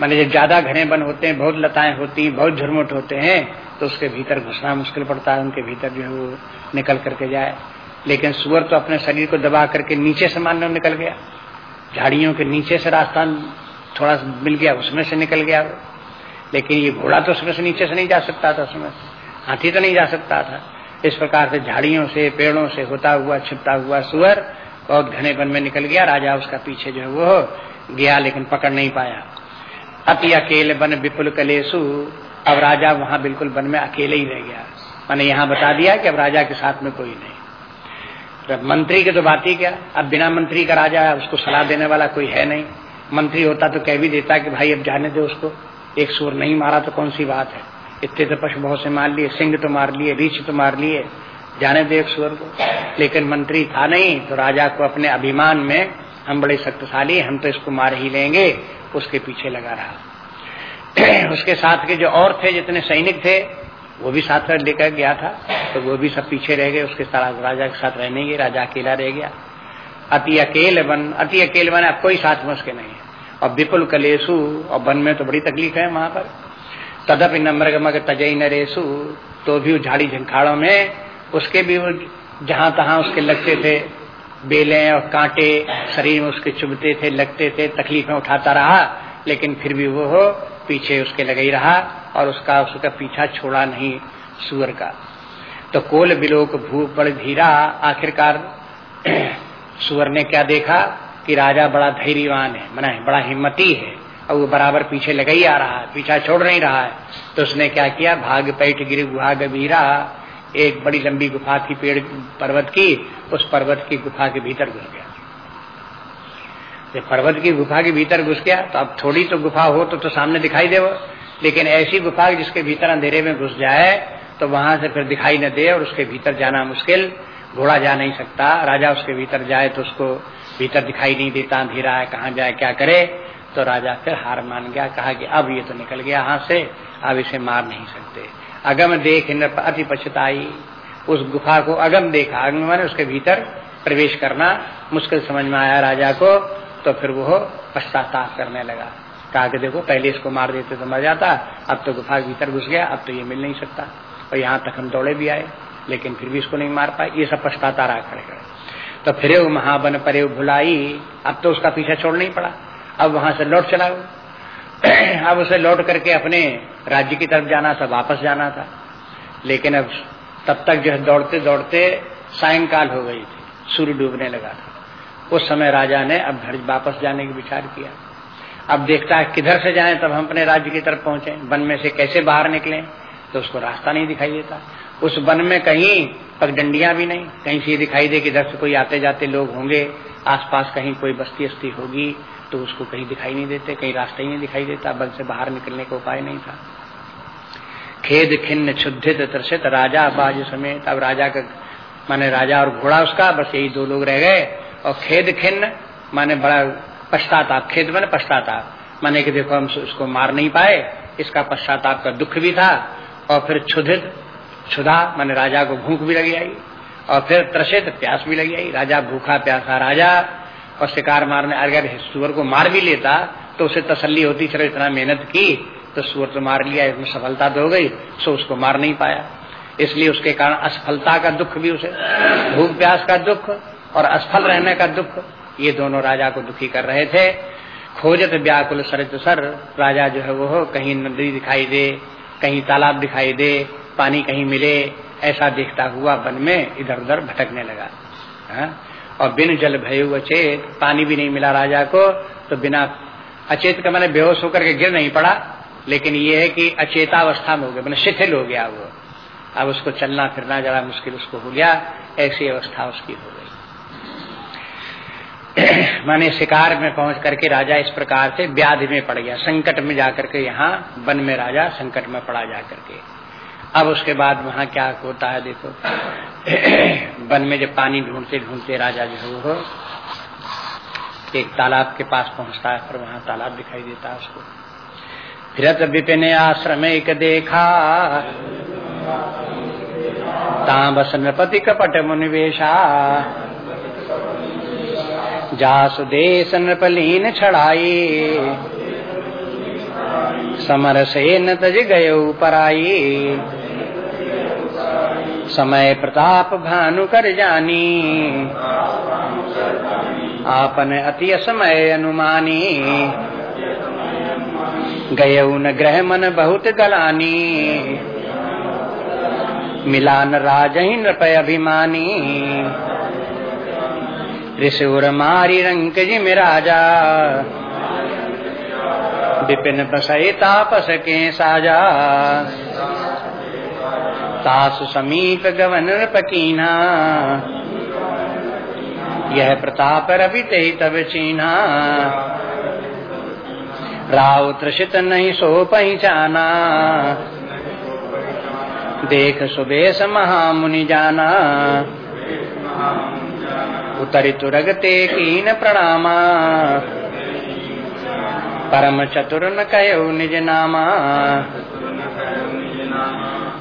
माने जब ज़्यादा घने बन होते हैं, बहुत लताएँ होती हैं, बहुत झुरमुट होते हैं तो उसके भीतर घुसना मुश्किल पड़ता है, उनके भीतर जो है वो निकल करके जाए। लेकिन सुअर तो अपने शरीर को दबा करके नीचे से मान निकल गया। झाड़ियों के नीचे से रास्ता थोड़ा मिल गया, उसमें से निकल गया वो। लेकिन ये घोड़ा तो उसमें से नीचे से नहीं जा सकता था उसमें हाथी तो नहीं जा सकता था। इस प्रकार से झाड़ियों से, पेड़ों से होता हुआ, छिपता हुआ सुअर बहुत घने वन में निकल गया। राजा उसका पीछे जो है वो गया लेकिन पकड़ नहीं पाया। अति अकेले वन विपुल कलेसु अब राजा वहाँ बिल्कुल वन में अकेले ही रह गया। मैंने यहाँ बता दिया कि अब राजा के साथ में कोई नहीं। तो मंत्री की तो बात ही क्या? अब बिना मंत्री का राजा है उसको सलाह देने वाला कोई है नहीं। मंत्री होता तो कह भी देता कि भाई अब जाने दे उसको। एक सूर नहीं मारा तो कौन सी बात है? इतने तो पशु बहुत से मार लिए, सिंह तो मार लिए, रीछ तो मार लिए। जाने दो एक सूर को। लेकिन मंत्री था नहीं तो राजा को अपने अभिमान में हम बड़े शक्तिशाली हम तो इसको मार ही लेंगे, उसके पीछे लगा रहा। उसके साथ के जो और थे, जितने सैनिक थे, वो भी साथ लेकर गया था तो वो भी सब पीछे रह गए, उसके साथ राजा के साथ रहने गए, राजा अकेला रह गया। अति अकेले बन, अति अकेले बन, अब कोई साथ में उसके नहीं है। और विपुल कलेसु और वन में तो बड़ी तकलीफ़ है वहाँ पर। तदप नम्र मग तजई नरेसु तो भी झाड़ी झंखाड़ों में, उसके भी जहाँ तहां उसके लगते थे, बेले और कांटे, शरीर में उसके चुभते थे, लगते थे, तकलीफें उठाता रहा, लेकिन फिर भी वो पीछे उसके लगे ही रहा, और उसका उसका पीछा छोड़ा नहीं सुअर का। तो कोल बिलोक भू बड़ धीरा, आखिरकार सुअर ने क्या देखा? कि राजा बड़ा धैर्यवान है मना है बड़ा हिम्मती है। और वो बराबर पीछे लगा ही आ रहा है पीछा छोड़ नहीं रहा है। तो उसने क्या किया? भाग पैठ गिर गुहा गंभीरा एक बड़ी लंबी गुफा थी पेड़ पर्वत की उस पर्वत की गुफा के भीतर घुस गया। जब पर्वत की गुफा के भीतर घुस गया तो अब थोड़ी तो गुफा हो तो, तो सामने दिखाई दे वो। लेकिन ऐसी गुफा जिसके भीतर अंधेरे में घुस जाए तो वहाँ से फिर दिखाई न दे और उसके भीतर जाना मुश्किल। घोड़ा जा नहीं सकता। राजा उसके भीतर जाए तो उसको भीतर दिखाई नहीं देता। अंधेरा है, कहाँ जाए, क्या करे? तो राजा फिर हार मान गया। कहा कि अब ये तो निकल गया हाथ से, अब इसे मार नहीं सकते। अगम देख अति पछताई। उस गुफा को अगम देखा अगम मैंने उसके भीतर प्रवेश करना। मुश्किल समझ में आया राजा को तो फिर वो पश्चाताप करने लगा। कहा कि देखो, पहले इसको मार देते तो मर जाता, अब तो गुफा के भीतर घुस गया, अब तो ये मिल नहीं सकता। और यहाँ तक हम दौड़े भी आए। लेकिन फिर भी इसको नहीं मार पाए, ये सब पछताता रहा खड़े खड़े। तो फिर महाबन परे भुलाई, अब तो उसका पीछा छोड़ नहीं पड़ा। अब वहाँ से लौट चला अब उसे लौट करके अपने राज्य की तरफ़ जाना था, वापस जाना था। लेकिन अब तब तक जो है दौड़ते दौड़ते सायंकाल हो गई थी, सूर्य डूबने लगा था। उस समय राजा ने अब घर वापस जाने की विचार किया। अब देखता है किधर से जाएँ, तब हम अपने राज्य की तरफ़ पहुँचे। वन में से कैसे बाहर निकले तो उसको रास्ता नहीं दिखाई देता। उस वन में कहीं पगडंडियाँ भी नहीं, कहीं से दिखाई दे कि इधर से कोई आते जाते लोग होंगे, आसपास कहीं कोई बस्ती अस्ती होगी तो उसको कहीं दिखाई नहीं देते, कहीं रास्ता ही नहीं दिखाई देता वन से बाहर निकलने का उपाय नहीं था। खेद खिन्न क्षुद्धित त्रसित राजा बाज समेत, अब राजा का, माने राजा और घोड़ा उसका, बस यही दो लोग रह गए, और खेद खिन्न, माने बड़ा पश्चाताप, खेद मैंने पश्चाताप, माने कि देखो हम उसको मार नहीं पाए, इसका पश्चाताप का दुख भी था, और फिर क्षुधित क्षुधा, मैंने राजा को भूख भी लगी आई, और फिर त्रसित प्यास भी लगी आई। राजा भूखा प्यासा राजा, और शिकार मारने अगर सुअर को मार भी लेता तो उसे तसल्ली होती चलो इतना मेहनत की तो सुअर तो मार लिया, इसमें सफलता तो हो गई, सो उसको मार नहीं पाया। इसलिए उसके कारण असफलता का दुख भी उसे, भूख प्यास का दुख और असफल रहने का दुख, ये दोनों राजा को दुखी कर रहे थे। खोजत व्याकुल सरित सर, राजा जो है वो कहीं नदी दिखाई दे, कहीं तालाब दिखाई दे पानी कहीं मिले, ऐसा देखता हुआ वन में इधर उधर भटकने लगा। हा? और बिन जल भय अचेत, पानी भी नहीं मिला राजा को तो बिना अचेत का मैंने बेहोश होकर के गिर नहीं पड़ा। लेकिन ये है कि अचेतावस्था में हो गया, मैंने शिथिल हो गया वो। अब उसको चलना फिरना जरा मुश्किल उसको हो गया, ऐसी अवस्था उसकी हो गई। माने शिकार में पहुँच करके राजा इस प्रकार से व्याधि में पड़ गया। संकट में जाकर के यहाँ वन में राजा संकट में पड़ा जाकर के। अब उसके बाद वहाँ क्या होता है देखो। वन में जब पानी ढूंढते ढूंढते राजा जो है एक तालाब के पास पहुँचता है, पर वहाँ तालाब दिखाई देता है उसको। फिरत विपिन आश्रम एक देखा ताबस नृपति कपट मुनिवेशा जासु देश नृपलीन छड़ाई। समर से न तज गय पराई। समय प्रताप भानु कर जानी। आपन अति समय अनुमानी। गय न ग्रह मन बहुत गलानी। मिलान राज नृप अभिमानी। ऋषुर मारी रंक जिम राजा। विपिन तापस के साजा। तासु समीप गवन पकीना यह प्रताप रवि ते तब चीना। राव त्रषित नहीं सो पहचाना देख सुबेश महामुनि जाना। उतरी तुरगते कीन प्रणामा। परम चतुर न कहो निज नामा।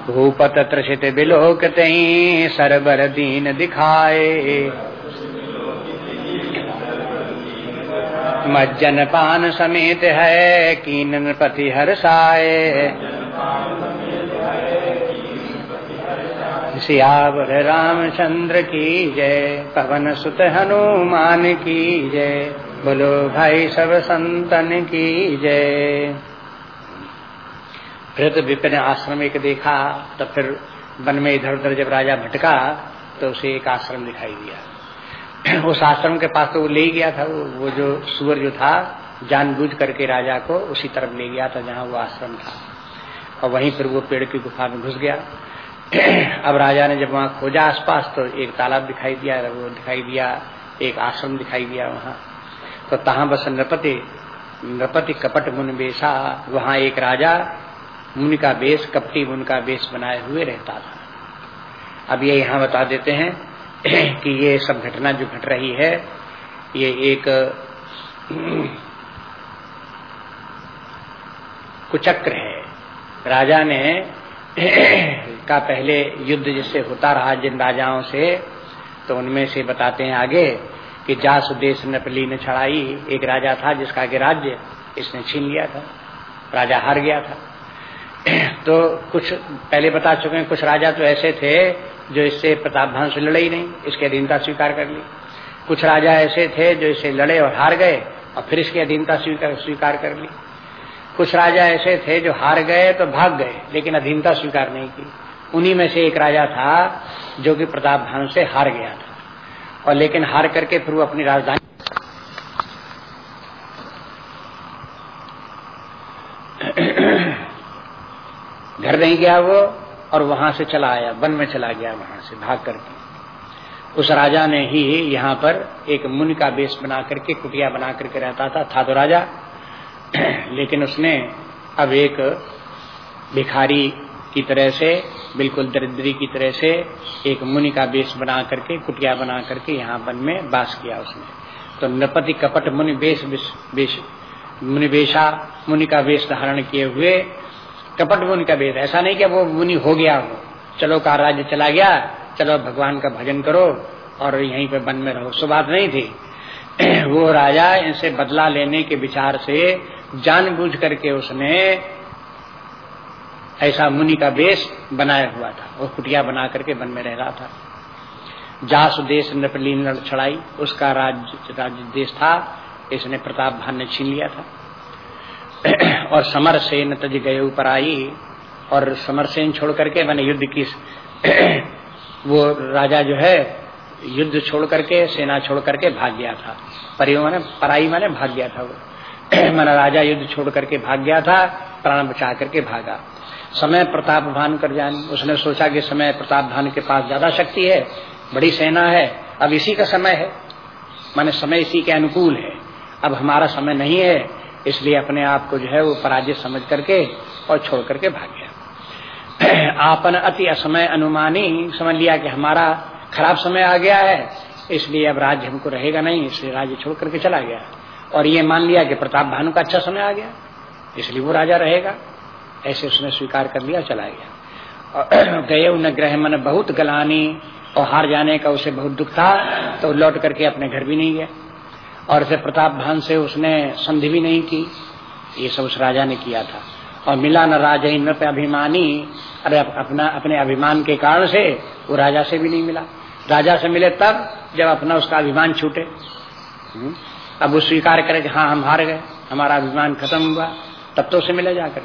भूपत त्रषित बिलोक तई सरबर दीन दिखाए। मज्जन पान समेत है कीन पति हर्षाए सियावर रामचंद्र की जय, पवन सुत हनुमान की जय। बोलो भाई सब संतन की जय। फिर तो विपिन आश्रम एक देखा तो फिर वन में इधर उधर जब राजा भटका तो उसे एक आश्रम दिखाई दिया। उस आश्रम के पास तो वो ले गया था वो, जो सुअर जो था जानबूझ करके राजा को उसी तरफ़ ले गया था जहाँ वो आश्रम था। और वहीं फिर वो पेड़ की गुफा में घुस गया। अब राजा ने जब वहाँ खोजा आसपास तो एक तालाब दिखाई दिया वो दिखाई दिया एक आश्रम दिखाई दिया वहाँ। तो तहां बस नृपति नृपति कपट मुन बेसा वहाँ एक राजा, मुन का बेस कपटी मुन का बेस बनाए हुए रहता था। अब ये यहाँ बता देते हैं कि ये सब घटना जो घट रही है, ये एक कुचक्र है। राजा ने का पहले युद्ध जिससे होता रहा जिन राजाओं से तो उनमें से बताते हैं आगे कि जास देश नपली ने छड़ाई, एक राजा था जिसका आगे राज्य इसने छीन लिया था, राजा हार गया था। तो कुछ पहले बता चुके हैं, कुछ राजा तो ऐसे थे जो इससे प्रताप भान से लड़े ही नहीं, इसकी अधीनता स्वीकार कर ली। कुछ राजा ऐसे थे जो इससे लड़े और हार गए, और फिर इसकी अधीनता स्वीकार स्वीकार कर ली। कुछ राजा ऐसे थे जो हार गए तो भाग गए, लेकिन अधीनता स्वीकार नहीं की। उन्हीं में से एक राजा था जो कि प्रताप भान से हार गया था। और लेकिन हार करके फिर वो अपनी राजधानी घर नहीं गया वो और वहाँ से चला आया, वन में चला गया वहाँ से भाग करके। उस राजा ने ही यहाँ पर एक मुनि का बेस बना करके, कुटिया बना करके रहता था था तो राजा। लेकिन उसने अब एक भिखारी की तरह से, बिल्कुल दरिद्री की तरह से एक मुनि का बेस बना करके, कुटिया बना करके यहाँ वन में बास किया उसने। तो नृपति कपट मुनि बेश मुनि बेशा मुनि का वेश धारण किए हुए, कपट मुनि का वेश। ऐसा नहीं कि वो मुनि हो गया हो। चलो का राज्य चला गया, चलो भगवान का भजन करो और यहीं पे वन में रहो। सो बात नहीं थी। वो राजा इनसे बदला लेने के विचार से जानबूझ करके उसने ऐसा मुनि का बेस बनाया हुआ था। वो कुटिया बना करके वन में रह रहा था। जास देश नृपलीन छड़ाई। उसका राज्य राज्य देश था। इसने प्रताप भान ने छीन लिया था। और समर सेन तज गए ऊपर आई। और समर सेन छोड़ करके मैंने युद्ध की वो राजा जो है, युद्ध छोड़ करके, सेना छोड़ करके भाग गया था। परिव मैंने, पराई मैंने भाग गया था वो। मैंने राजा युद्ध छोड़ करके भाग गया था, प्राण बचा करके भागा। समय प्रताप भान कर जानी। उसने सोचा कि समय प्रताप भान के पास ज़्यादा शक्ति है, बड़ी सेना है, अब इसी का समय है। माने समय इसी के अनुकूल है। अब हमारा समय नहीं है, इसलिए अपने आप को जो है वो पराजित समझ करके और छोड़ करके भाग गया। आपन अति असमय अनुमानी, समझ लिया कि हमारा खराब समय आ गया है, इसलिए अब राज्य हमको रहेगा नहीं, इसलिए राज्य छोड़ करके चला गया। और ये मान लिया कि प्रताप भानु का अच्छा समय आ गया, इसलिए वो राजा रहेगा। ऐसे उसने स्वीकार कर लिया, चला गया। गए उन ग्रह मन बहुत गलानी और हार जाने का उसे बहुत दुख था तो लौट करके अपने घर भी नहीं गया और इसे प्रताप भान से उसने संधि भी नहीं की। ये सब उस राजा ने किया था। और मिला न राजा न पे अभिमानी, अरे अपना, अपने अभिमान के कारण से वो राजा से भी नहीं मिला। राजा से मिले तब जब अपना उसका अभिमान छूटे। हम्म? अब वो स्वीकार करे कि हाँ हम हार गए, हमारा अभिमान खत्म हुआ, तब तो उसे मिले जाकर।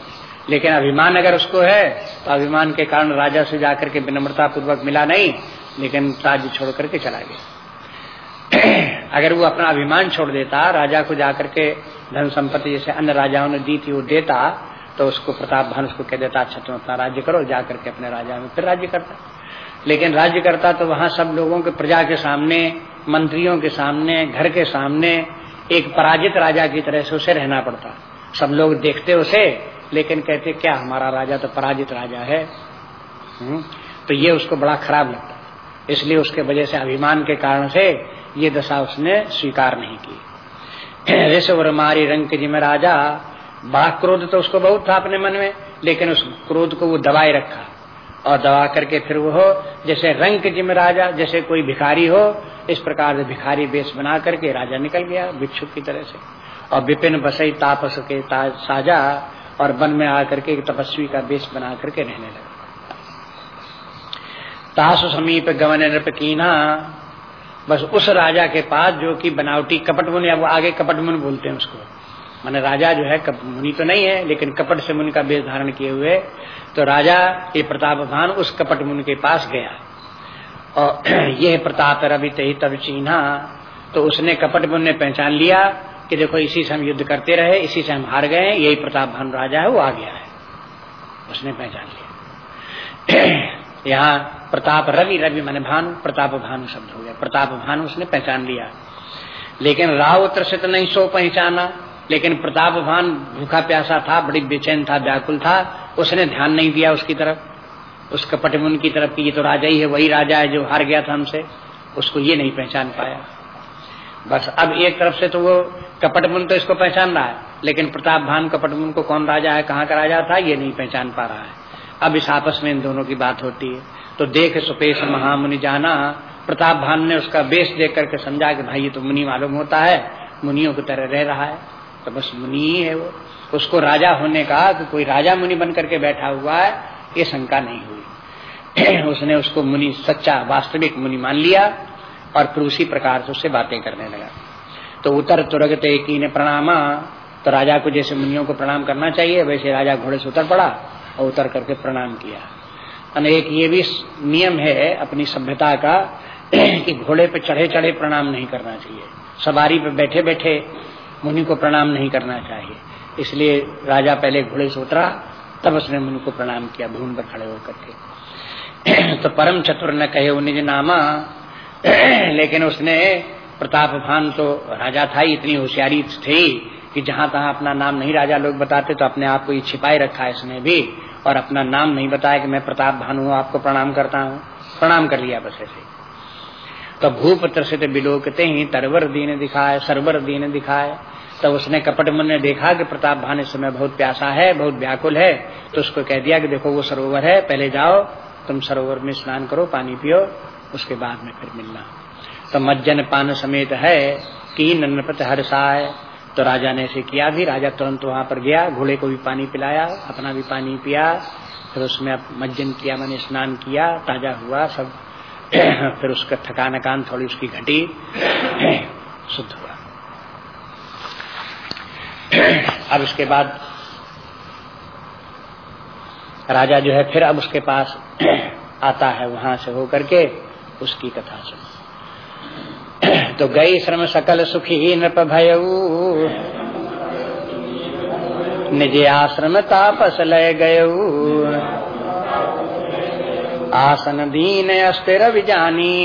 लेकिन अभिमान अगर उसको है तो अभिमान के कारण राजा से जाकर के विनम्रता पूर्वक मिला नहीं, लेकिन राज्य छोड़ करके चला गया। अगर वो अपना अभिमान छोड़ देता, राजा को जाकर के धन संपत्ति जैसे अन्य राजाओं ने दी थी, वो देता तो उसको प्रताप भान उसको कह देता अच्छा तुम अपना राज्य करो, जाकर के अपने राजा में फिर राज्य करता। लेकिन राज्य करता तो वहाँ सब लोगों के, प्रजा के सामने, मंत्रियों के सामने, घर के सामने, एक पराजित राजा की तरह से उसे रहना पड़ता। सब लोग देखते उसे लेकिन कहते क्या हमारा राजा तो पराजित राजा है? हम्म, तो ये उसको बड़ा खराब लगता इसलिए उसके वजह से अभिमान के कारण से ये दशा उसने स्वीकार नहीं की। मारी रंग के जिम्मे राजा बड़ा क्रोध तो उसको बहुत था अपने मन में लेकिन उस क्रोध को वो दबाए रखा। और दबा करके फिर वो हो जैसे रंग के जिम्मे राजा जैसे कोई भिखारी हो इस प्रकार से भिखारी बेस बना करके राजा निकल गया भिक्षु की तरह से। और विपिन बसई तापस के साजा और वन में आकर के तपस्वी का बेस बना करके रहने लगा। तासु समीप गवन नृप कीना बस उस राजा के पास जो कि बनावटी कपट मुनि अब आगे कपट मुनि बोलते हैं उसको। माने राजा जो है कप, मुनि तो नहीं है लेकिन कपट से मुनि का बेस धारण किए हुए तो राजा ये प्रताप भान उस कपट मुनि के पास गया। और यह प्रताप रवि तही तब चिन्हा तो उसने कपट मुनि ने पहचान लिया कि देखो इसी से हम युद्ध करते रहे, इसी से हम हार गए, यही प्रताप भान राजा है, वो आ गया है। उसने पहचान लिया। यहाँ प्रताप रवि रवि मैंने भानु, प्रताप भानु शब्द हो गया। प्रताप भानु उसने पहचान लिया। लेकिन राव त्रसित नहीं सो पहचाना, लेकिन प्रताप भान भूखा प्यासा था, बड़ी बेचैन था, व्याकुल था, उसने ध्यान नहीं दिया उसकी तरफ़। उस कपट मुन की तरफ़ की ये तो राजा ही है, वही राजा है जो हार गया था हमसे, उसको ये नहीं पहचान पाया। बस अब एक तरफ़ से तो वो कपट मुन तो इसको पहचान रहा है। लेकिन प्रताप भान कपट मुन को कौन राजा है, कहाँ का राजा था, ये नहीं पहचान पा रहा है। अब इस आपस में इन दोनों की बात होती है। तो देख सुपेश महामुनि जाना। प्रताप भान ने उसका बेस देख करके समझा कि भाई, ये तो मुनि मालूम होता है, मुनियों की तरह रह रहा है। तो बस मुनि ही है वो। उसको राजा होने का कि कोई राजा मुनि बन करके बैठा हुआ है, ये शंका नहीं हुई। उसने उसको मुनि, सच्चा वास्तविक मुनि मान लिया। और फिर उसी प्रकार से उससे बातें करने लगा। तो उतर तुरगत एक ने प्रणामा तो राजा को जैसे मुनियों को प्रणाम करना चाहिए, वैसे राजा घोड़े से उतर पड़ा और उतर करके प्रणाम किया। एक ये भी नियम है अपनी सभ्यता का, कि घोड़े पे चढ़े चढ़े प्रणाम नहीं करना चाहिए। सवारी पे बैठे बैठे मुनि को प्रणाम नहीं करना चाहिए। इसलिए राजा पहले घोड़े से उतरा, तब उसने मुनि को प्रणाम किया भून पर खड़े होकर के। तो परम चतुर न कहे निज नामा लेकिन उसने प्रताप भान तो राजा था ही, इतनी होशियारी थी कि जहाँ तहां अपना नाम नहीं राजा लोग बताते तो अपने आप को ये छिपाए रखा है इसने भी। और अपना नाम नहीं बताया कि मैं प्रताप भान हूँ, आपको प्रणाम करता हूँ। प्रणाम कर लिया बस ऐसे। तो भूपत्र से तो बिलोकते ही तरवर दीन दिखाए, सरवर दीन दिखाए। तब तो उसने कपट मन ने देखा कि प्रताप भान इस समय बहुत प्यासा है, बहुत व्याकुल है। तो उसको कह दिया कि देखो वो सरोवर है, पहले जाओ, तुम सरोवर में स्नान करो, पानी पियो। उसके बाद में फिर मिलना। तो मज्जन पान समेत है कि नन्नपत हर्षाय तो राजा ने ऐसे किया भी, राजा तुरंत वहाँ पर गया, घोड़े को भी पानी पिलाया, अपना भी पानी पिया। फिर उसमें मज्जन किया, मैंने स्नान किया, ताज़ा हुआ सब। फिर उसका थकान अकान थोड़ी उसकी घटी। शुद्ध हुआ। अब इसके बाद राजा जो है फिर अब उसके पास आता है, वहाँ से होकर के। उसकी कथा सुन। तो गई श्रम सकल सुखी नृप भय निज आश्रम तापस लय गय आसन दीन अस्थिर विजानी।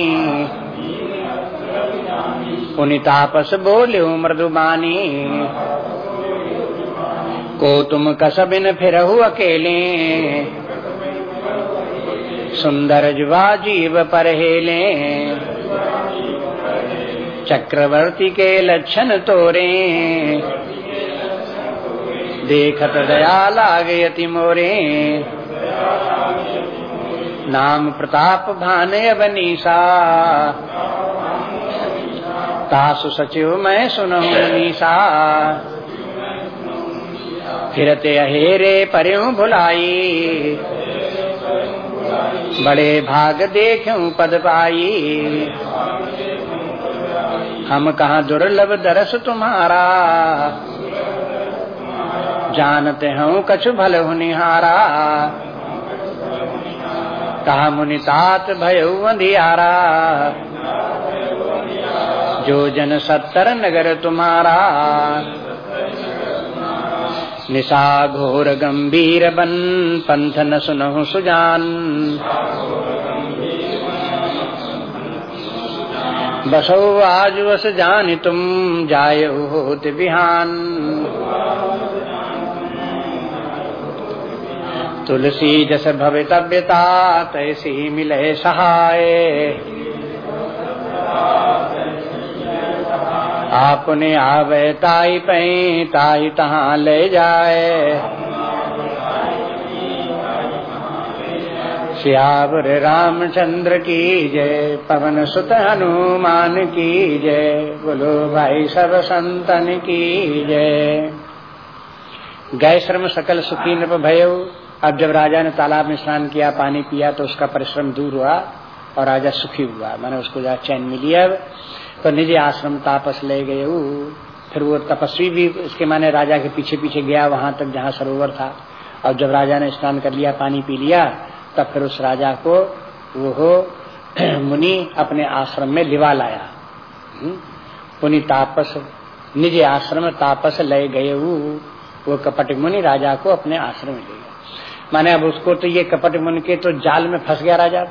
पुनि तापस बोले मृदुबानी को तुम कसबिन फिर अकेले। सुंदर जुवा जीव पर हेले चक्रवर्ती के लक्षण तोरे। देखत दया लागे अति मोरे। नाम प्रताप भान बनीसा तासु सचिव मैं सुनहु मनीषा फिरते अहेरे परयू भुलाई। बड़े भाग देखूँ पद पाई। हम कहा दुर्लभ दरस तुम्हारा। जानते हूँ कछु भल निहारा। कहा मुनितात भय अंधियारा। जो जन सत्तर नगर तुम्हारा। निशा घोर गंभीर बन पंथ न सुनहु सुजान। बसो आज वस जान तुम जाय होत बिहान। तुलसी जस भवितव्यता तैसी मिले सहाय। आपने आवे ताई पई, ताई तहा ले जाए। श्यावर रामचंद्र की जय, पवन सुत हनुमान की जय, बोलो भाई सब संतन की जय। गय श्रम सकल सुखी नृप भय। अब जब राजा ने तालाब में स्नान किया, पानी पिया तो उसका परिश्रम दूर हुआ और राजा सुखी हुआ। मैंने उसको जरा चैन मिली अब तो निज आश्रम तापस ले गए फिर वो तपस्वी भी उसके माने राजा के पीछे पीछे गया वहाँ तक जहाँ सरोवर था। और जब राजा ने स्नान कर लिया, पानी पी लिया, तब फिर उस राजा को वो मुनि अपने आश्रम में लिवा लाया। हम्म? मुनि तापस, निज आश्रम तापस ले गए वो कपट मुनि राजा को अपने आश्रम में ले गया माने अब उसको तो ये कपट मुनि के तो जाल में फंस गया राजा।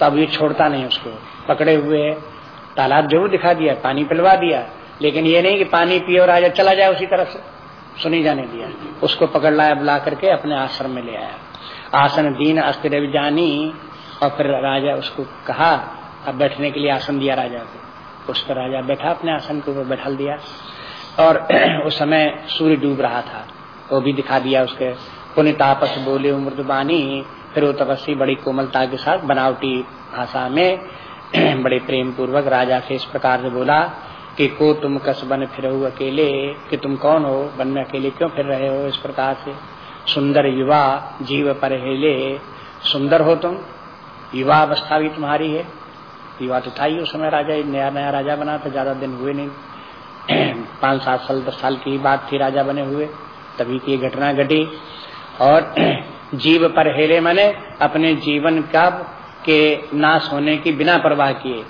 तो अब ये छोड़ता नहीं उसको। पकड़े हुए है। तालाब ज़रूर दिखा दिया, पानी पिलवा दिया, लेकिन ये नहीं कि पानी पिए और राजा चला जाए उसी तरफ़ से। सुनी जाने दिया। उसको पकड़ लाया, बुला करके अपने आश्रम में ले आया। आसन दीन अस्थिर जानी, और फिर राजा उसको कहा, अब बैठने के लिए आसन दिया राजा को। उस पर राजा बैठा अपने आसन के ऊपर बैठा दिया। और उस समय सूर्य डूब रहा था। वो भी दिखा दिया उसके। पुण्य तापस बोले मृदबानी फिर वो तपस्वी बड़ी कोमलता के साथ, बनावटी भाषा में बड़े प्रेम पूर्वक राजा से इस प्रकार से बोला कि को तुम कस बन फिर अकेले, कि तुम कौन हो वन में अकेले क्यों फिर रहे हो इस प्रकार से? सुंदर युवा, जीव पर हेले सुंदर हो तुम। युवा अवस्था भी तुम्हारी है। युवा तो था ही उस समय राजा नया नया राजा बना था, ज़्यादा दिन हुए नहीं। पाँच सात साल, दस साल की बात थी, राजा बने हुए। तभी की घटना घटी और जीव पर हेले मैंने अपने जीवन का के नाश होने की बिना परवाह किए।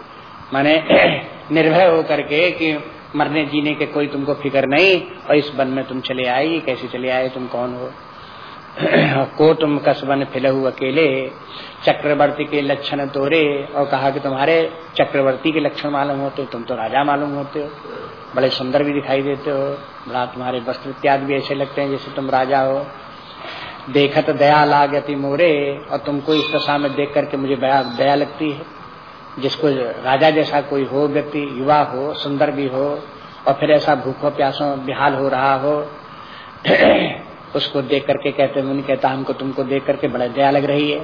माने निर्भय होकर के कि मरने जीने के कोई तुमको फ़िक्र नहीं, और इस वन में तुम चले आए कैसे चले आए, तुम कौन हो? को तुम कसबन फिलहु अकेले, चक्रवर्ती के लक्षण तोरे, और कहा कि तुम्हारे चक्रवर्ती के लक्षण मालूम होते, तुम तो राजा मालूम होते हो। बड़े सुंदर भी दिखाई देते हो, बड़ा तुम्हारे वस्त्र इत्यादि भी ऐसे लगते हैं जैसे तुम राजा हो। देखत दया लागती मोरे, और तुमको इस दशा में देख करके मुझे दया लगती है। जिसको राजा जैसा कोई हो, व्यक्ति, युवा हो, सुंदर भी हो, और फिर ऐसा भूखो प्यासों बिहाल हो रहा हो, उसको देख करके कहते, मुनि कहता, हमको तुमको देख करके बड़ा दया लग रही है।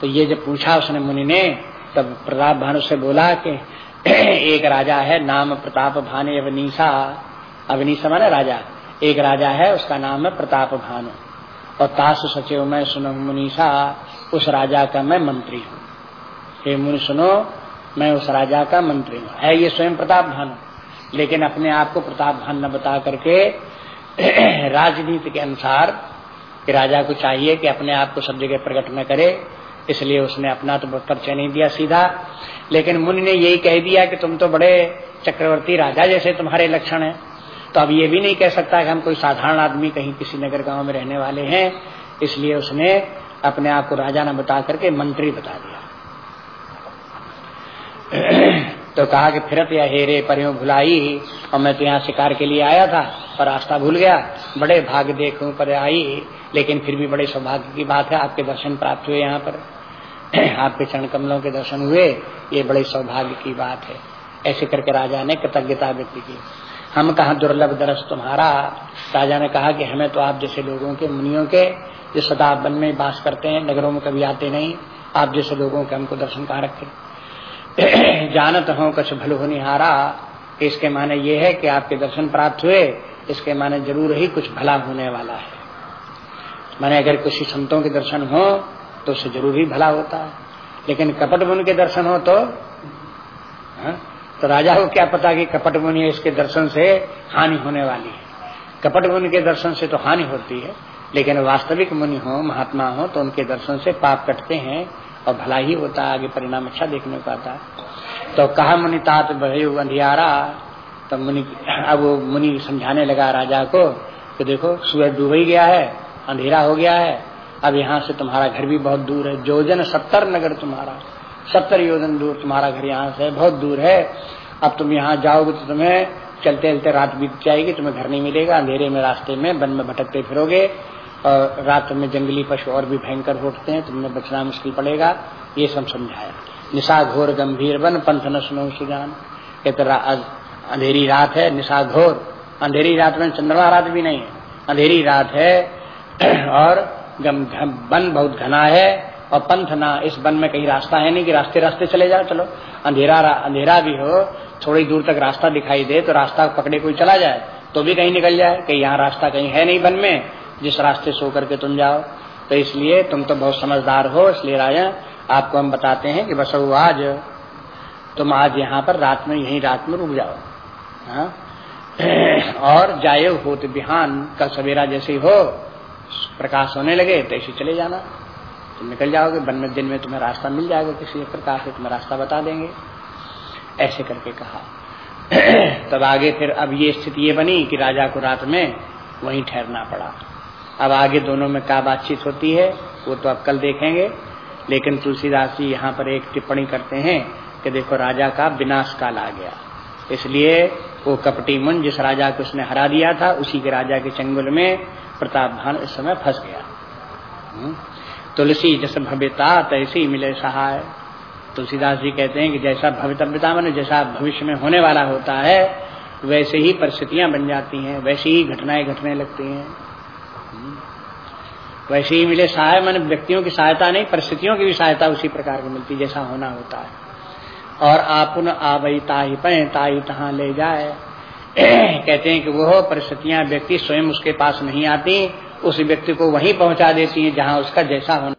तो ये जब पूछा उसने मुनि ने, तब प्रताप भानु से बोला कि, एक राजा है, नाम प्रताप भानु अवनीसा। अवनीसा माने राजा। एक राजा है, उसका नाम है प्रताप भानु। और ताश सचिव मैं सुनो मुनीषा उस राजा का मैं मंत्री हूँ। हे मुनि सुनो, मैं उस राजा का मंत्री हूँ। है ये स्वयं प्रताप भान? लेकिन अपने आप को प्रताप भान न बता करके राजनीति के अनुसार राजा को चाहिए कि अपने आप को सब जगह प्रकट न करे, इसलिए उसने अपना तो परिचय नहीं दिया सीधा। लेकिन मुनि ने यही कह दिया कि तुम तो बड़े चक्रवर्ती राजा जैसे तुम्हारे लक्षण हैं। तो अब ये भी नहीं कह सकता कि हम कोई साधारण आदमी कहीं किसी नगर गाँव में रहने वाले हैं, इसलिए उसने अपने आप को राजा न बता करके मंत्री बता दिया। तो कहा कि फिरत या हेरे, परियो भुलाई, और मैं तो यहाँ शिकार के लिए आया था, पर रास्ता भूल गया, बड़े भाग्य देखूँ पर आई, लेकिन फिर भी बड़े सौभाग्य की बात है, आपके दर्शन प्राप्त हुए यहाँ पर। आपके चरण कमलों के दर्शन हुए, ये बड़े सौभाग्य की बात है। ऐसे करके राजा ने कृतज्ञता व्यक्त की। हम कहा दुर्लभ दरस तुम्हारा। राजा ने कहा कि हमें तो आप जैसे लोगों के, मुनियों के, जो वन में वास करते हैं, नगरों में कभी आते नहीं, आप जैसे लोगों के हमको दर्शन कहा रखे जानत हो कुछ भल निहारा। इसके माने ये है कि आपके दर्शन प्राप्त हुए, इसके माने ज़रूर ही कुछ भला होने वाला है। माने अगर किसी संतों के दर्शन हो तो उससे ज़रूर ही भला होता है। लेकिन कपट मुनि के दर्शन हो तो हा? तो राजा को क्या पता कि कपट मुनि इसके दर्शन से हानि होने वाली है। कपट मुनि के दर्शन से तो हानि होती है, लेकिन वास्तविक मुनि हो, महात्मा हो तो उनके दर्शन से पाप कटते हैं और भला ही होता है, आगे परिणाम अच्छा देखने को आता है। तो कहा मुनि, तात भयो अंधियारा। तब मुनि, अब वो मुनि समझाने लगा राजा को कि देखो सूरज डूब ही गया है, अंधेरा हो गया है, अब यहाँ से तुम्हारा घर भी बहुत दूर है जोजन सत्तर नगर तुम्हारा। सत्तर योजन दूर, तुम्हारा घर यहाँ से बहुत दूर है। अब तुम यहाँ जाओगे तो तुम्हें चलते चलते रात बीत जाएगी, तुम्हें घर नहीं मिलेगा। अंधेरे में, रास्ते में, वन में भटकते फिरोगे और रात में जंगली पशु और भी भयंकर होते हैं, तुम्हें बचना मुश्किल पड़ेगा। ये सब समझाया। निशा घोर गंभीर वन, पंथ न सुनो सुजान। अंधेरी रात है निशा घोर अंधेरी रात में चंद्रमा रात भी नहीं है। अंधेरी रात है और वन बहुत घना है। और पंथ ना, इस वन में कहीं रास्ता है नहीं कि रास्ते रास्ते चले जाओ, चलो। अंधेरा अंधेरा भी हो, थोड़ी दूर तक रास्ता दिखाई दे तो रास्ता पकड़े कोई चला जाए तो भी कहीं निकल जाए कि यहाँ रास्ता कहीं है नहीं वन में, जिस रास्ते सो करके तुम जाओ। तो इसलिए तुम तो बहुत समझदार हो, इसलिए राजा, आपको हम बताते हैं कि बस आज, तुम आज यहाँ पर रात में, यही रात में रुक जाओ। हा? और जाये तो बिहान, कल सवेरा जैसे हो, प्रकाश होने लगे तो ऐसे चले जाना। तुम निकल जाओगे बन में दिन में तुम्हें रास्ता मिल जाएगा किसी एक प्रकार से, तुम्हें रास्ता बता देंगे। ऐसे करके कहा। तब आगे फिर अब ये स्थिति ये बनी कि राजा को रात में वहीं ठहरना पड़ा। अब आगे दोनों में क्या बातचीत होती है, वो तो अब कल देखेंगे। लेकिन तुलसीदास जी यहाँ पर एक टिप्पणी करते हैं कि देखो राजा का विनाश काल आ गया। इसलिए वो कपटी मुन, जिस राजा को उसने हरा दिया था, उसी के राजा के चंगुल में प्रताप भान इस समय फंस गया। हम्म। तुलसी जैसे भव्यता तैसी मिले सहाय। तुलसीदास जी कहते हैं कि जैसा भवितव्यता मन जैसा भविष्य में होने वाला होता है, वैसे ही परिस्थितियाँ बन जाती हैं, वैसे ही घटनाएँ घटने लगती हैं। वैसे ही मिले सहाय, मन व्यक्तियों की सहायता नहीं, परिस्थितियों की भी सहायता उसी प्रकार की मिलती जैसा होना होता है। और आपुन आवई ताही पे ताही तहा ले जाए। कहते हैं कि वह परिस्थितियाँ व्यक्ति स्वयं उसके पास नहीं आती उस व्यक्ति को वहीं पहुँचा देती है जहाँ उसका जैसा होना